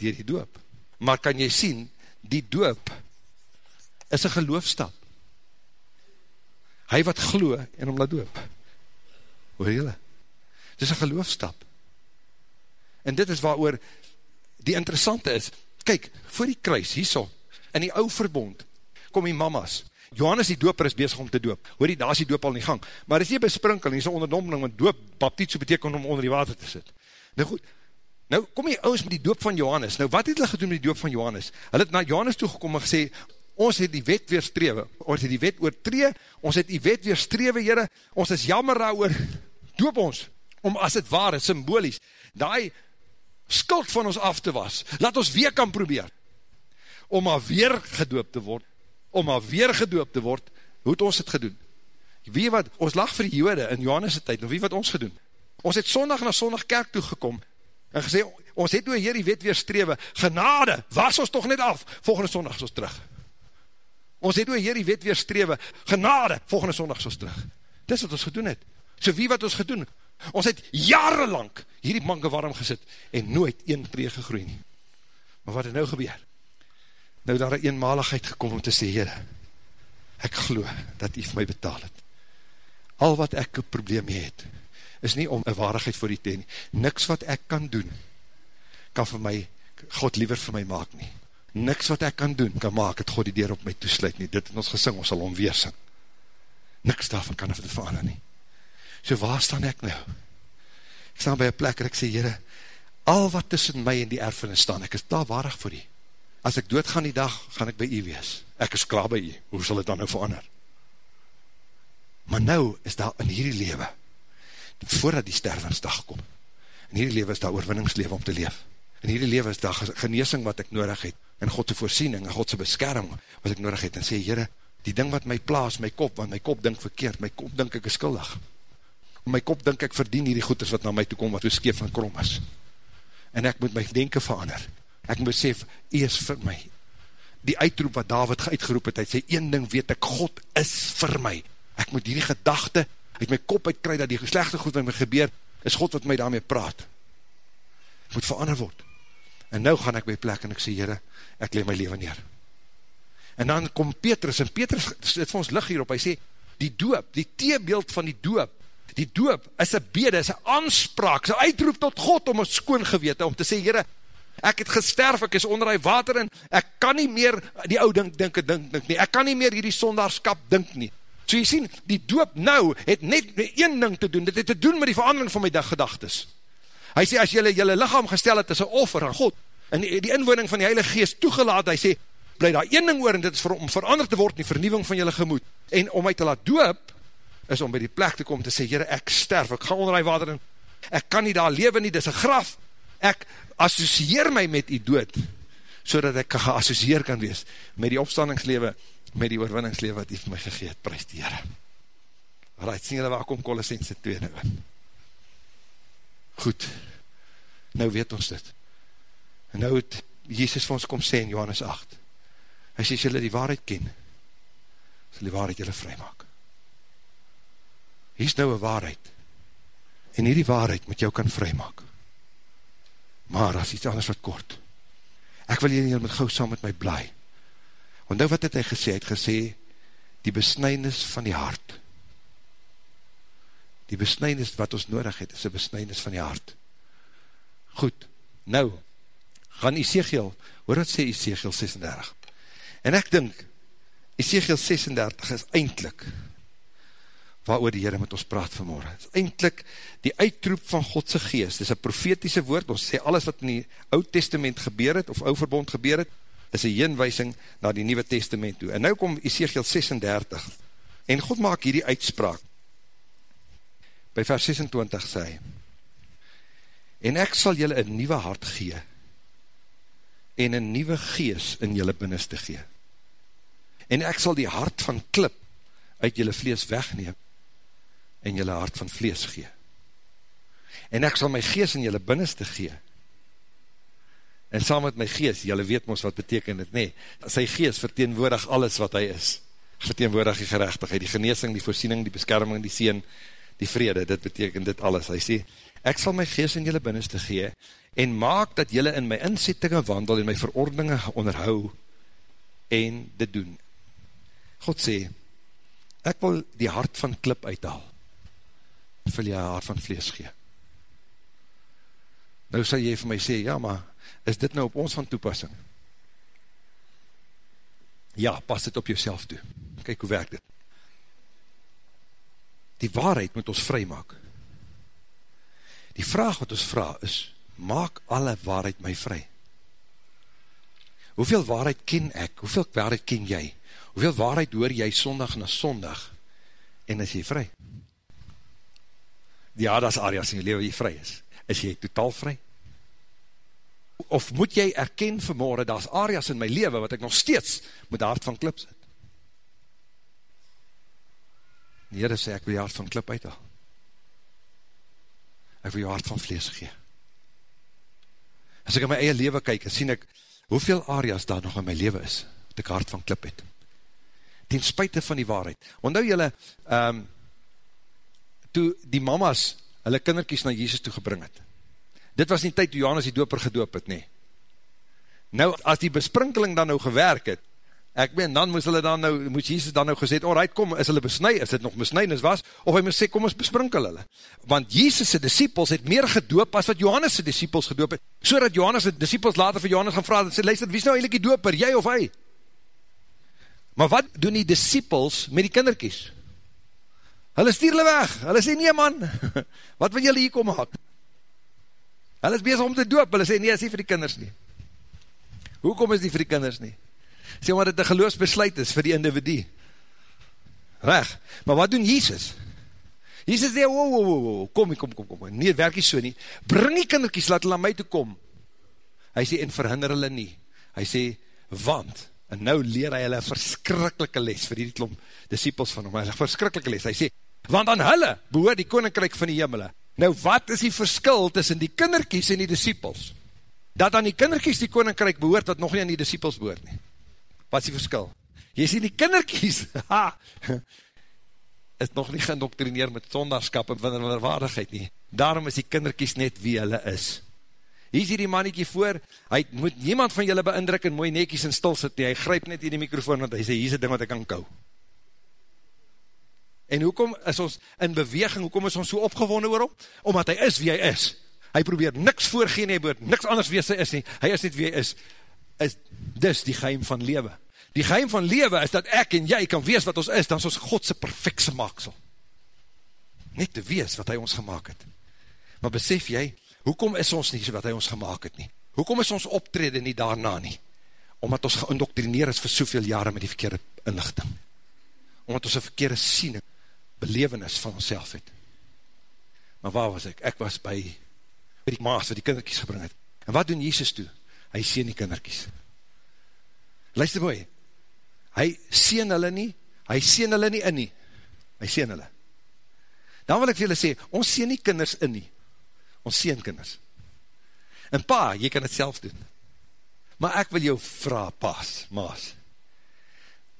dier die doop. Maar kan jy sien, die doop, is een geloofstap. Hy wat glo, en om laat doop. Hoor jylle? Dit is een geloofstap. En dit is waar oor, die interessante is, kyk, voor die kruis, hierso, in die ou verbond, kom die mamas, Johannes die doper is bezig om te doop. Hoor die, daar is die doop al in die gang. Maar is nie besprinkel, nie is een onderdompeling, want doop, baptiet so beteken om onder die water te sit. Nou goed, nou kom die ouwens met die doop van Johannes. Nou wat het hulle gedoen met die doop van Johannes? Hulle het na Johannes toegekom en gesê, ons het die wet weerstrewe, ons het die wet oortree, ons het die wet weerstrewe, jyre, ons is jammer daar doop ons, om as het ware, symbolisch, die skuld van ons af te was, laat ons weer kan probeer, om maar weer gedoop te word, om maar weer gedoop te word, hoe het ons het gedoen? Wie wat, ons lag vir die jode in Johannes' tijd, nou wie wat ons gedoen? Ons het sondag na sondag kerk toegekom, en gesê, ons het nou hier die wet weer strewe, genade, was ons toch net af, volgende sondag is ons terug. Ons het nou hier die wet weer strewe, genade, volgende sondag is ons terug. Dis wat ons gedoen het. So wie wat ons gedoen? Ons het jarenlang hierdie manke warm gesit, en nooit een tree gegroei nie. Maar wat het nou gebeur? Nou daar een eenmaligheid gekom om te sê, Heere, ek glo dat u vir my betaal het. Al wat ek een probleem het, is nie om een waarigheid voor u te nie. Niks wat ek kan doen, kan vir my, God liever vir my maak nie. Niks wat ek kan doen, kan maak het God die deur op my toesluit nie. Dit het ons gesing, ons sal omweersing. Niks daarvan kan dit verander nie. So waar staan ek nou? Ek staan by een plek en ek sê, Heere, al wat tussen my en die erfenis staan, ek is daar waarig voor u as ek dood gaan die dag, gaan ek by u wees. Ek is klaar by u, hoe sal het dan nou verander? Maar nou is daar in hierdie lewe, voordat die stervensdag kom, in hierdie lewe is daar oorwinningslewe om te leef. In hierdie lewe is daar geneesing wat ek nodig het, en Godse voorsiening, en Godse beskerming wat ek nodig het, en sê, Heere, die ding wat my plaas, my kop, want my kop dink verkeerd, my kop dink ek is skuldig. My kop dink ek verdien hierdie goeders wat na my toekom, wat so skeef en krom is. En ek moet my denken verander, ek moet besef, hy is vir my. Die uitroep wat David geuitgeroep het, hy sê, een ding weet ek, God is vir my. Ek moet hierdie gedachte uit my kop uitkry, dat die geslechte goed wat my gebeur, is God wat my daarmee praat. Ek moet verander word. En nou gaan ek by plek en ek sê, Heere, ek leef my leven neer. En dan kom Petrus, en Petrus, dit vir ons lig hierop, hy sê, die doop, die teebeeld van die doop, die doop is een bede, is een aanspraak, is een uitroep tot God om een skoon gewete, om te sê, Heere, ek het gesterf, ek is onder die water en ek kan nie meer die ou dink, dink, dink, dink nie, ek kan nie meer hierdie sondagskap dink nie. So jy sien, die doop nou het net een ding te doen, dit het te doen met die verandering van my gedagtes. Hy sê, as jylle jylle lichaam gestel het, is een offer aan God, en die, die inwoning van die Heilige Geest toegelaat, hy sê, bly daar een ding oor, en dit is vir, om veranderd te word, die vernieuwing van jylle gemoed, en om my te laat doop, is om by die plek te kom, te sê, jyre, ek sterf, ek ga onder die water in, ek kan nie daar leven nie, dit is een graf, ek associeer my met die dood, so dat ek geassocieer kan wees, met die opstandingslewe, met die oorwinningslewe wat hy vir my gegeet, prijs die Heere. Right, sien julle waar kom Colossense 2 nou in? Goed, nou weet ons dit. En nou het Jezus vir ons kom sê in Johannes 8, hy sê, as julle die waarheid ken, sal die waarheid julle vry maak. Hier is nou een waarheid, en hierdie waarheid moet jou kan vry maak. Maar as iets anders wat kort, ek wil julle met gauw saam met my blij, Want nou wat het hy gesê? Hy het gesê, die besnijnis van die hart. Die besnijnis wat ons nodig het, is die besnijnis van die hart. Goed, nou, gaan Ezekiel, hoor wat sê Ezekiel 36? En ek dink, Ezekiel 36 is eindelijk, waar oor die Heere met ons praat vanmorgen. Het is eindelijk die uitroep van Godse geest. Het is een profetiese woord, ons sê alles wat in die oud testament gebeur het, of oude verbond gebeur het, is een heenwijsing na die Nieuwe Testament toe. En nou kom Ezekiel 36, en God maak hierdie uitspraak. By vers 26 sê, En ek sal julle een nieuwe hart gee, en een nieuwe gees in julle binneste gee. En ek sal die hart van klip uit julle vlees wegneem, en julle hart van vlees gee. En ek sal my gees in julle binneste gee, en saam met my gees, jylle weet ons wat beteken het, nee, sy gees verteenwoordig alles wat hy is, verteenwoordig die gerechtigheid, die geneesing, die voorsiening, die beskerming, die sien, die vrede, dit beteken dit alles, hy sê, ek sal my gees in jylle binnenste gee, en maak dat jylle in my inzettinge wandel, en my verordeninge onderhou, en dit doen. God sê, ek wil die hart van klip uithaal, wil jy hart van vlees gee. Nou sal jy vir my sê, ja, maar is dit nou op ons van toepassing? Ja, pas dit op jouself toe. Kijk hoe werk dit. Die waarheid moet ons vry maak. Die vraag wat ons vraag is, maak alle waarheid my vry. Hoeveel waarheid ken ek? Hoeveel waarheid ken jy? Hoeveel waarheid hoor jy sondag na sondag? En is jy vry? Ja, dat is areas in jy leven, jy vry is. Is jy totaal vry? of moet jy erken vanmorgen, daar is areas in my leven, wat ek nog steeds met hart van klip sit. Die Heere sê, ek wil jy hart van klip uithaal. Ek wil jy hart van vlees gee. As ek in my eie leven kyk, sien ek, hoeveel areas daar nog in my leven is, dat ek hart van klip het. Ten spuite van die waarheid. Want nou jylle, um, toe die mamas, hulle kinderkies na Jesus toe gebring het, dit was nie tyd toe Johannes die doper gedoop het, nie. Nou, as die besprinkeling dan nou gewerk het, ek meen, dan moes hulle dan nou, moes Jesus dan nou gesê, alright, kom, is hulle besnui, is dit nog besnuinis was, of hy moes sê, kom ons besprinkel hulle. Want Jesus' disciples het meer gedoop as wat Johannes' disciples gedoop het, so dat Johannes' disciples later vir Johannes gaan vraag, en sê, luister, wie is nou eigenlijk die doper, jy of hy? Maar wat doen die disciples met die kinderkies? Hulle stuur hulle weg, hulle sê, nee man, *laughs* wat wil julle hier kom maak? Hulle is bezig om te doop, hulle sê, nee, is nie vir die kinders nie. Hoekom is die vir die kinders nie? Sê, omdat het een geloofsbesluit is vir die individu. Reg, maar wat doen Jesus? Jesus sê, wow, wow, wow, kom, kom, kom, kom, nee, werk nie so nie. Bring die kinderkies, laat hulle aan my toe kom. Hy sê, en verhinder hulle nie. Hy sê, want, en nou leer hy hulle verskrikkelike les vir die klomp disciples van hom, hy verskrikkelike les. Hy sê, want aan hulle behoor die koninkryk van die hemele. Nou wat is die verskil tussen die kinderkies en die disciples? Dat aan die kinderkies die koninkryk behoort, wat nog nie aan die disciples behoort nie. Wat is die verskil? Jy sê die kinderkies, *laughs* ha, is nog nie geïndoctrineer met zondagskap en wonderwaardigheid nie. Daarom is die kinderkies net wie hulle is. Hier is die mannetjie voor, hy moet niemand van julle beindruk en mooi nekies en stil sit nie, hy gryp net in die microfoon, want hy sê, hier is die ding wat ek kan kou. En hoekom is ons in beweging, hoekom is ons so opgewonnen oor hom? Omdat hy is wie hy is. Hy probeer niks voorgeen, hy probeer niks anders wees hy is nie. Hy is net wie hy is. is dis die geheim van lewe. Die geheim van lewe is dat ek en jy kan wees wat ons is, dan is ons Godse perfectse maaksel. Net te wees wat hy ons gemaakt het. Maar besef jy, hoekom is ons nie so wat hy ons gemaakt het nie? Hoekom is ons optrede nie daarna nie? Omdat ons geïndoctrineer is vir soveel jare met die verkeerde inlichting. Omdat ons een verkeerde siening belevenis van onszelf het. Maar waar was ek? Ek was by, by die maas wat die kinderkies gebring het. En wat doen Jesus toe? Hy sien die kinderkies. Luister mooi, hy sien hulle nie, hy sien hulle nie in nie, hy sien hulle. Dan wil ek vir julle sê, ons sien nie kinders in nie, ons sien kinders. En pa, jy kan het self doen. Maar ek wil jou vraag, paas, maas,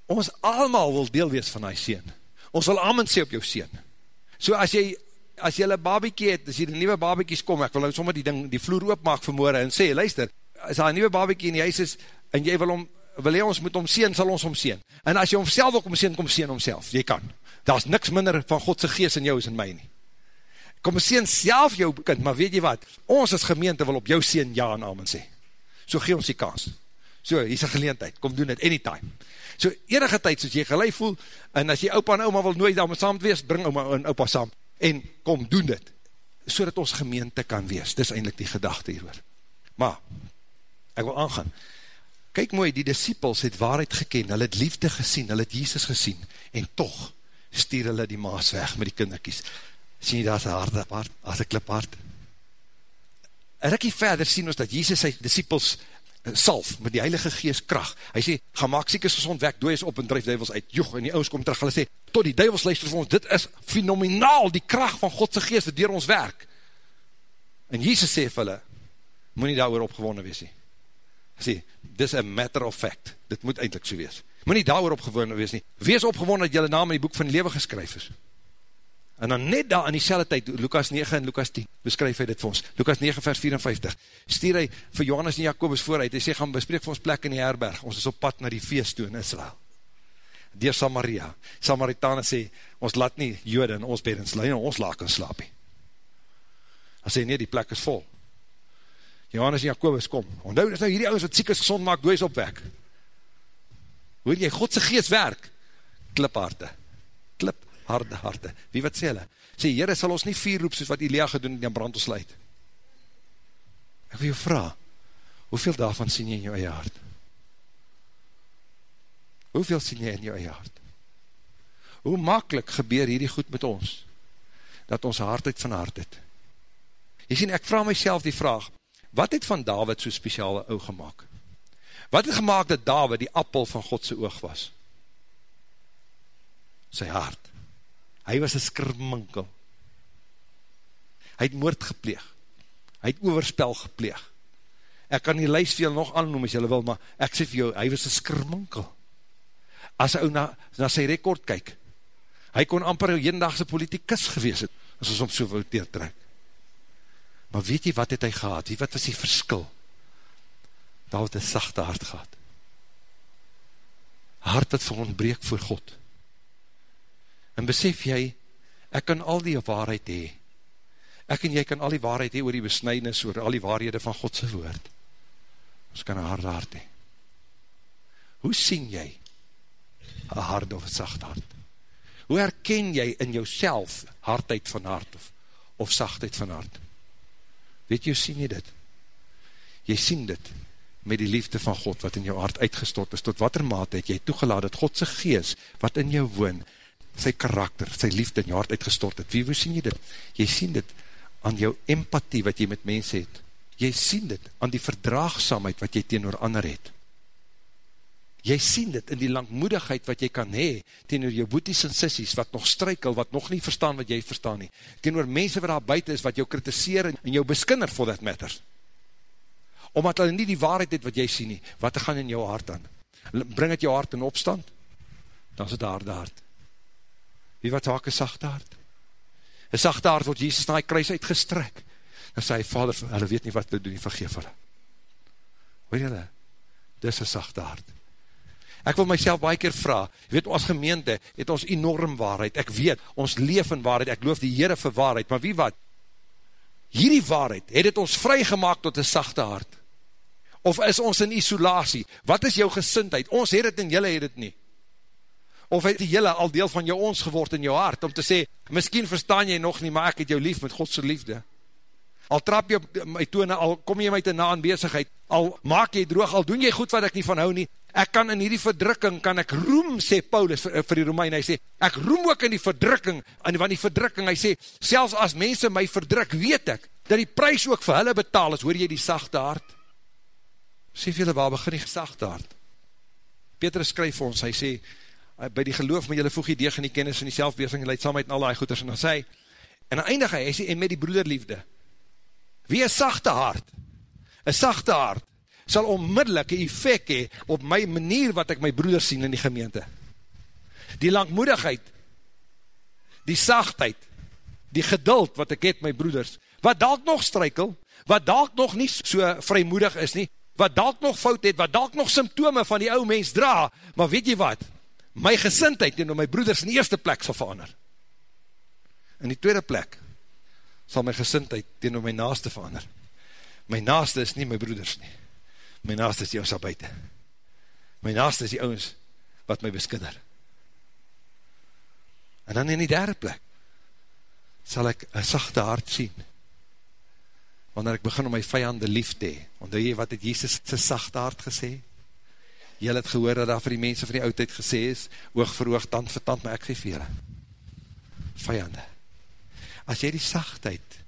ons allemaal wil deel wees van die sien, ons wil amen sê op jou sien. So as jy, as jy een babiekie het, as jy die nieuwe babiekies kom, ek wil nou sommer die ding, die vloer oopmaak vanmorgen en sê, luister, as een nieuwe babiekie in die huis is, en jy wil om, wil jy ons moet omseen, sal ons omseen. En as jy omself ook omseen, kom seen omself, jy kan. Daar is niks minder van Godse geest in jou as in my nie. Kom seen self jou kind, maar weet jy wat, ons as gemeente wil op jou seen ja en amen sê. So gee ons die kans. So, hier is een geleentheid, kom doen het anytime. So enige tyd soos jy gelei voel, en as jy opa en oma wil nooit daarmee saam wees, bring oma en opa saam, en kom doen dit, so dat ons gemeente kan wees. Dis eindelijk die gedachte hieroor. Maar, ek wil aangaan, kyk mooi, die disciples het waarheid geken, hulle het liefde gesien, hulle het Jesus gesien, en toch stuur hulle die maas weg met die kinderkies. Sien jy, daar is een harde paard, as een klip hard. En ek hier verder sien ons dat Jesus sy disciples salf met die heilige geest kracht. Hy sê, ga maak siekers gezond weg, doe is op en drijf duivels uit. Joeg, en die ouders kom terug. Hulle sê, tot die duivels luister vir ons, dit is fenomenaal, die kracht van Godse geest, dier ons werk. En Jesus sê vir hulle, moet nie daar oor opgewonnen wees nie. Hy sê, this is a matter of fact. Dit moet eindelijk so wees. Moet nie daar oor opgewonnen wees nie. Wees opgewonnen dat jylle naam in die boek van die leven geskryf is. En dan net daar in die selde tyd, Lukas 9 en Lukas 10, beskryf hy dit vir ons. Lukas 9 vers 54, stuur hy vir Johannes en Jacobus vooruit, hy sê, gaan bespreek vir ons plek in die herberg, ons is op pad na die feest toe in Israel. Deer Samaria, Samaritane sê, ons laat nie jode in ons bedens lijn, ons laat kan slaap. Hy sê, nee, die plek is vol. Johannes en Jacobus, kom, onthou, is nou hierdie ouders wat siek is gezond maak, doe is opwek. Hoor jy, Godse geest werk, klipharte, klip harde harte. Wie wat sê hulle? Sê, Heere, sal ons nie vier roep soos wat Elia gedoen en brand ons leid? Ek wil jou vraag, hoeveel daarvan sien jy in jou eie hart? Hoeveel sien jy in jou eie hart? Hoe makkelijk gebeur hierdie goed met ons, dat ons hart uit van hart het? Jy sien, ek vraag myself die vraag, wat het van David so speciale oog gemaakt? Wat het gemaakt dat David die appel van Godse oog was? Sy hart hy was een skirminkel. Hy het moord gepleeg. Hy het overspel gepleeg. Ek kan die lijst veel nog aannoem as jylle wil, maar ek sê vir jou, hy was een skirminkel. As hy na, na sy rekord kyk, hy kon amper een jendagse politikus gewees het, as ons om so wil teertrek. Maar weet jy wat het hy gehad? Wie wat was die verskil? Daar het een sachte hart gehad. Hart wat vir ontbreek voor God. En besef jy, ek kan al die waarheid hee. Ek en jy kan al die waarheid hee oor die besnijdenis, oor al die waarhede van Godse woord. Ons kan een harde hart hee. Hoe sien jy een harde of een zacht hart? Hoe herken jy in jouself hardheid van hart of, of zachtheid van hart? Weet jy, sien jy dit? Jy sien dit met die liefde van God wat in jou hart uitgestort is, tot wat er mate het jy toegelaat, dat Godse gees wat in jou woon, sy karakter, sy liefde in jou hart uitgestort het. Wie, hoe sien jy dit? Jy sien dit aan jou empathie wat jy met mense het. Jy sien dit aan die verdraagsamheid wat jy teenoor ander het. Jy sien dit in die langmoedigheid wat jy kan hee teenoor jou boeties en sissies wat nog strykel, wat nog nie verstaan wat jy verstaan nie. Teenoor mense wat daar buiten is wat jou kritiseer en jou beskinner for that matters. Omdat hulle nie die waarheid het wat jy sien nie, wat gaan in jou hart aan? Bring het jou hart in opstand? Dan is het daar de hart. Wie wat haak een sachte hart? Een sachte hart word Jesus na die kruis uitgestrek. Dan sê hy, vader, hulle weet nie wat te doen, nie vergeef hulle. Hoor julle, dis een sachte hart. Ek wil myself baie keer vraag, weet, ons gemeente het ons enorm waarheid, ek weet, ons leef in waarheid, ek loof die Heere vir waarheid, maar wie wat? Hierdie waarheid, het het ons vrygemaak tot een sachte hart? Of is ons in isolatie? Wat is jou gesintheid? Ons het het en jylle het het nie. Of het die jylle al deel van jou ons geword in jou hart, om te sê, miskien verstaan jy nog nie, maar ek het jou lief met Godse liefde. Al trap jy my tone, al kom jy my te na in bezigheid, al maak jy droog, al doen jy goed wat ek nie van hou nie, ek kan in hierdie verdrukking, kan ek roem, sê Paulus vir, vir die Romein, hy sê, ek roem ook in die verdrukking, en van die verdrukking, hy sê, selfs as mense my verdruk, weet ek, dat die prijs ook vir hulle betaal is, hoor jy die sachte hart? Sê vir julle, waar begin die sachte hart? Petrus skryf vir ons, hy sê, by die geloof, maar julle voeg die deeg in die kennis en die selfbeersing, en leid saam met al die goeders, en dan sê, en dan eindig hy, hy sê, en met die broederliefde, Wie een sachte hart, een sachte hart, sal onmiddellik een effect hee op my manier wat ek my broeders sien in die gemeente. Die langmoedigheid, die sachtheid, die geduld wat ek het my broeders, wat dalk nog strykel, wat dalk nog nie so vrymoedig is nie, wat dalk nog fout het, wat dalk nog symptome van die ou mens dra, maar weet jy wat, my gesintheid en my broeders in die eerste plek sal verander. In die tweede plek, sal my gesintheid teenoor my naaste verander. My naaste is nie my broeders nie. My naaste is die ons al buiten. My naaste is die ouwens wat my beskidder. En dan in die derde plek sal ek een sachte hart sien wanneer ek begin om my vijande lief te hee. Want jy wat het Jesus sy sachte hart gesê? Jy het gehoor dat daar vir die mense van die oudheid gesê is, oog vir oog, tand vir tand, maar ek geef jylle. Vijande as jy die sachtheid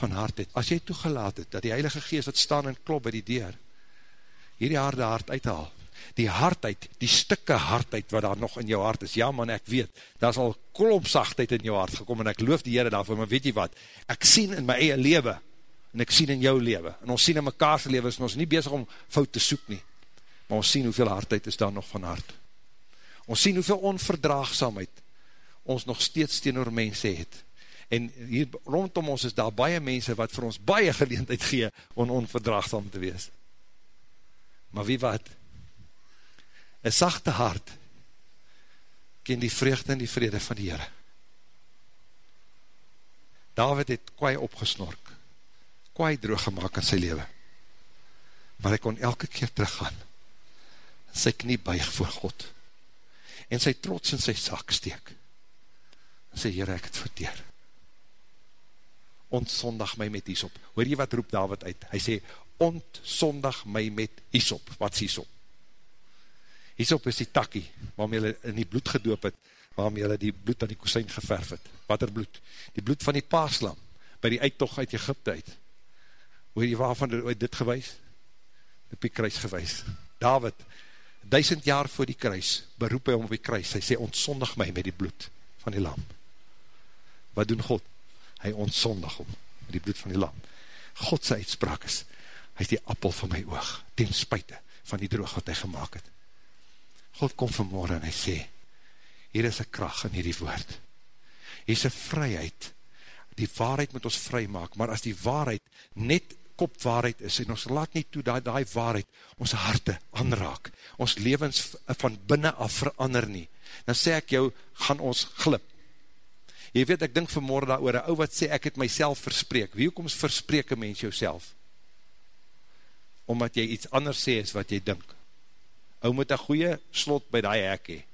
van hart het, as jy toegelaat het, dat die Heilige Geest wat staan en klop by die deur, hierdie harde hart uithaal, die hardheid, die stikke hardheid wat daar nog in jou hart is, ja man, ek weet, daar is al klop sachtheid in jou hart gekom, en ek loof die Heere daarvoor, maar weet jy wat, ek sien in my eie lewe, en ek sien in jou lewe, en ons sien in mekaarse lewe, en ons nie bezig om fout te soek nie, maar ons sien hoeveel hardheid is daar nog van hart, ons sien hoeveel onverdraagsamheid, ons nog steeds teenoor mense het, en hier rondom ons is daar baie mense wat vir ons baie geleentheid gee om onverdraagsam te wees. Maar wie wat? Een sachte hart ken die vreugde en die vrede van die Heere. David het kwaai opgesnork, kwaai droog gemaakt in sy leven, maar hy kon elke keer teruggaan, en sy knie buig voor God, en sy trots in sy sak steek, en sy Heere, ek het verteer ontsondag my met Isop. Hoor jy wat roep David uit? Hy sê, ontsondag my met Isop. Wat is Isop? Isop is die takkie, waarmee hulle in die bloed gedoop het, waarmee hulle die bloed aan die kusijn geverf het. Wat er bloed? Die bloed van die paaslam, by die uittocht uit Egypte uit. Hoor jy waarvan er dit gewys? Op die kruis gewys. David, duisend jaar voor die kruis, beroep hy om op die kruis, hy sê, ontsondag my met die bloed van die lam. Wat doen God? hy ontsondig om, met die bloed van die land. Godse uitspraak is, hy is die appel van my oog, ten spuite van die droog wat hy gemaakt het. God kom vanmorgen en hy sê, hier is een kracht in hierdie woord. Hier is een vryheid, die waarheid moet ons vry maak, maar as die waarheid net kopwaarheid is, en ons laat nie toe dat die waarheid ons harte aanraak, ons levens van binnen af verander nie, dan sê ek jou, gaan ons glip, Jy weet, ek dink vanmorgen daar oor, ou wat sê, ek het myself verspreek. Wie kom verspreek een mens jouself? Omdat jy iets anders sê as wat jy dink. Ou moet een goeie slot by die hek hee.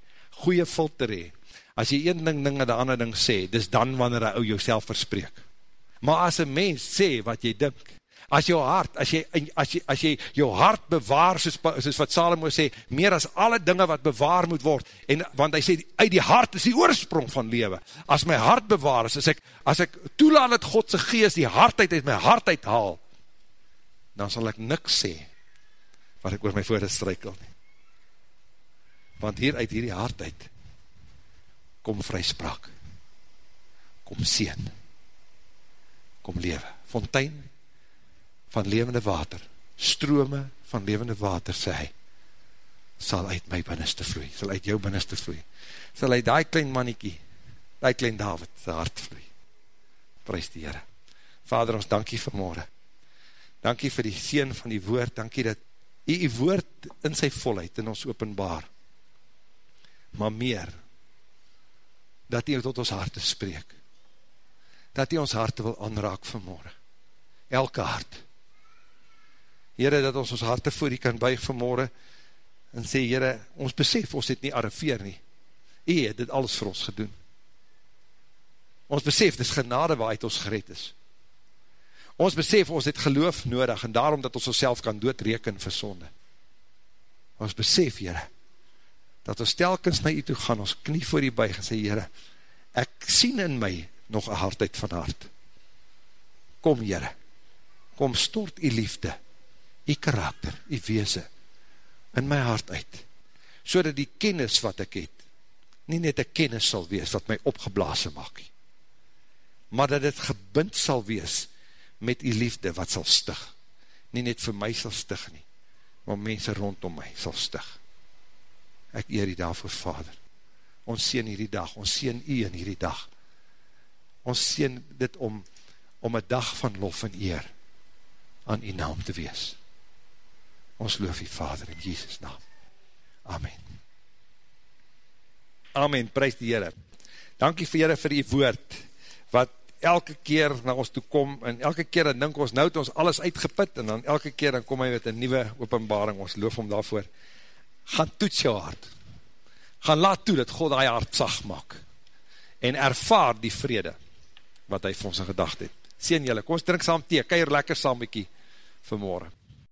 Goeie filter hee. As jy een ding ding en die ander ding sê, dis dan wanneer een ou jouself verspreek. Maar as een mens sê wat jy dink, as jou hart, as jy, as jy, as jy jou hart bewaar, soos, soos wat Salomo sê, meer as alle dinge wat bewaar moet word, en, want hy sê, uit die hart is die oorsprong van lewe, as my hart bewaar is, as ek, as ek toelaat dat Godse geest die hardheid uit my hart uithaal, dan sal ek niks sê, wat ek oor my voorde strykel nie. Want hier uit hierdie hart uit, kom vryspraak, kom seen, kom lewe, fontein, van levende water, strome van levende water, sê hy, sal uit my binneste vloei, sal uit jou binneste vloei, sal uit die klein manniekie, die klein David, sy hart vloei. Prijs die Heere. Vader, ons dankie vanmorgen. Dankie vir die sien van die woord, dankie dat die, die woord in sy volheid in ons openbaar, maar meer, dat hy tot ons harte spreek, dat hy ons harte wil aanraak vanmorgen, elke hart, Heere, dat ons ons harte voor die kan buig vanmorgen, en sê, Heere, ons besef, ons het nie arriveer nie, hy het dit alles vir ons gedoen, ons besef, dit is genade waaruit ons gered is, ons besef, ons het geloof nodig, en daarom dat ons ons kan doodreken vir sonde, ons besef, Heere, dat ons telkens na u toe gaan, ons knie voor u buig en sê, Heere, ek sien in my nog een hardheid van hart. Kom, Heere, kom stort u liefde, u karakter, u weese, in my hart uit, so dat die kennis wat ek het, nie net een kennis sal wees, wat my opgeblazen maak, maar dat het gebind sal wees, met die liefde wat sal stig, nie net vir my sal stig nie, maar mense rondom my sal stig, ek eer die daarvoor vader, ons sien hierdie dag, ons sien u in hierdie dag, ons sien dit om, om een dag van lof en eer, aan u naam te wees, ons loof die vader in Jesus naam, amen, amen, prijs die Heere, dankie vir Heere vir die woord, wat elke keer na ons toe kom, en elke keer dan dink ons, nou het ons alles uitgeput, en dan elke keer dan kom hy met een nieuwe openbaring, ons loof om daarvoor, gaan toets jou hart, gaan laat toe dat God die hart sag maak, en ervaar die vrede, wat hy vir ons in gedacht het. Sien jylle, kom ons drink saam thee, keir lekker saam bykie, vanmorgen.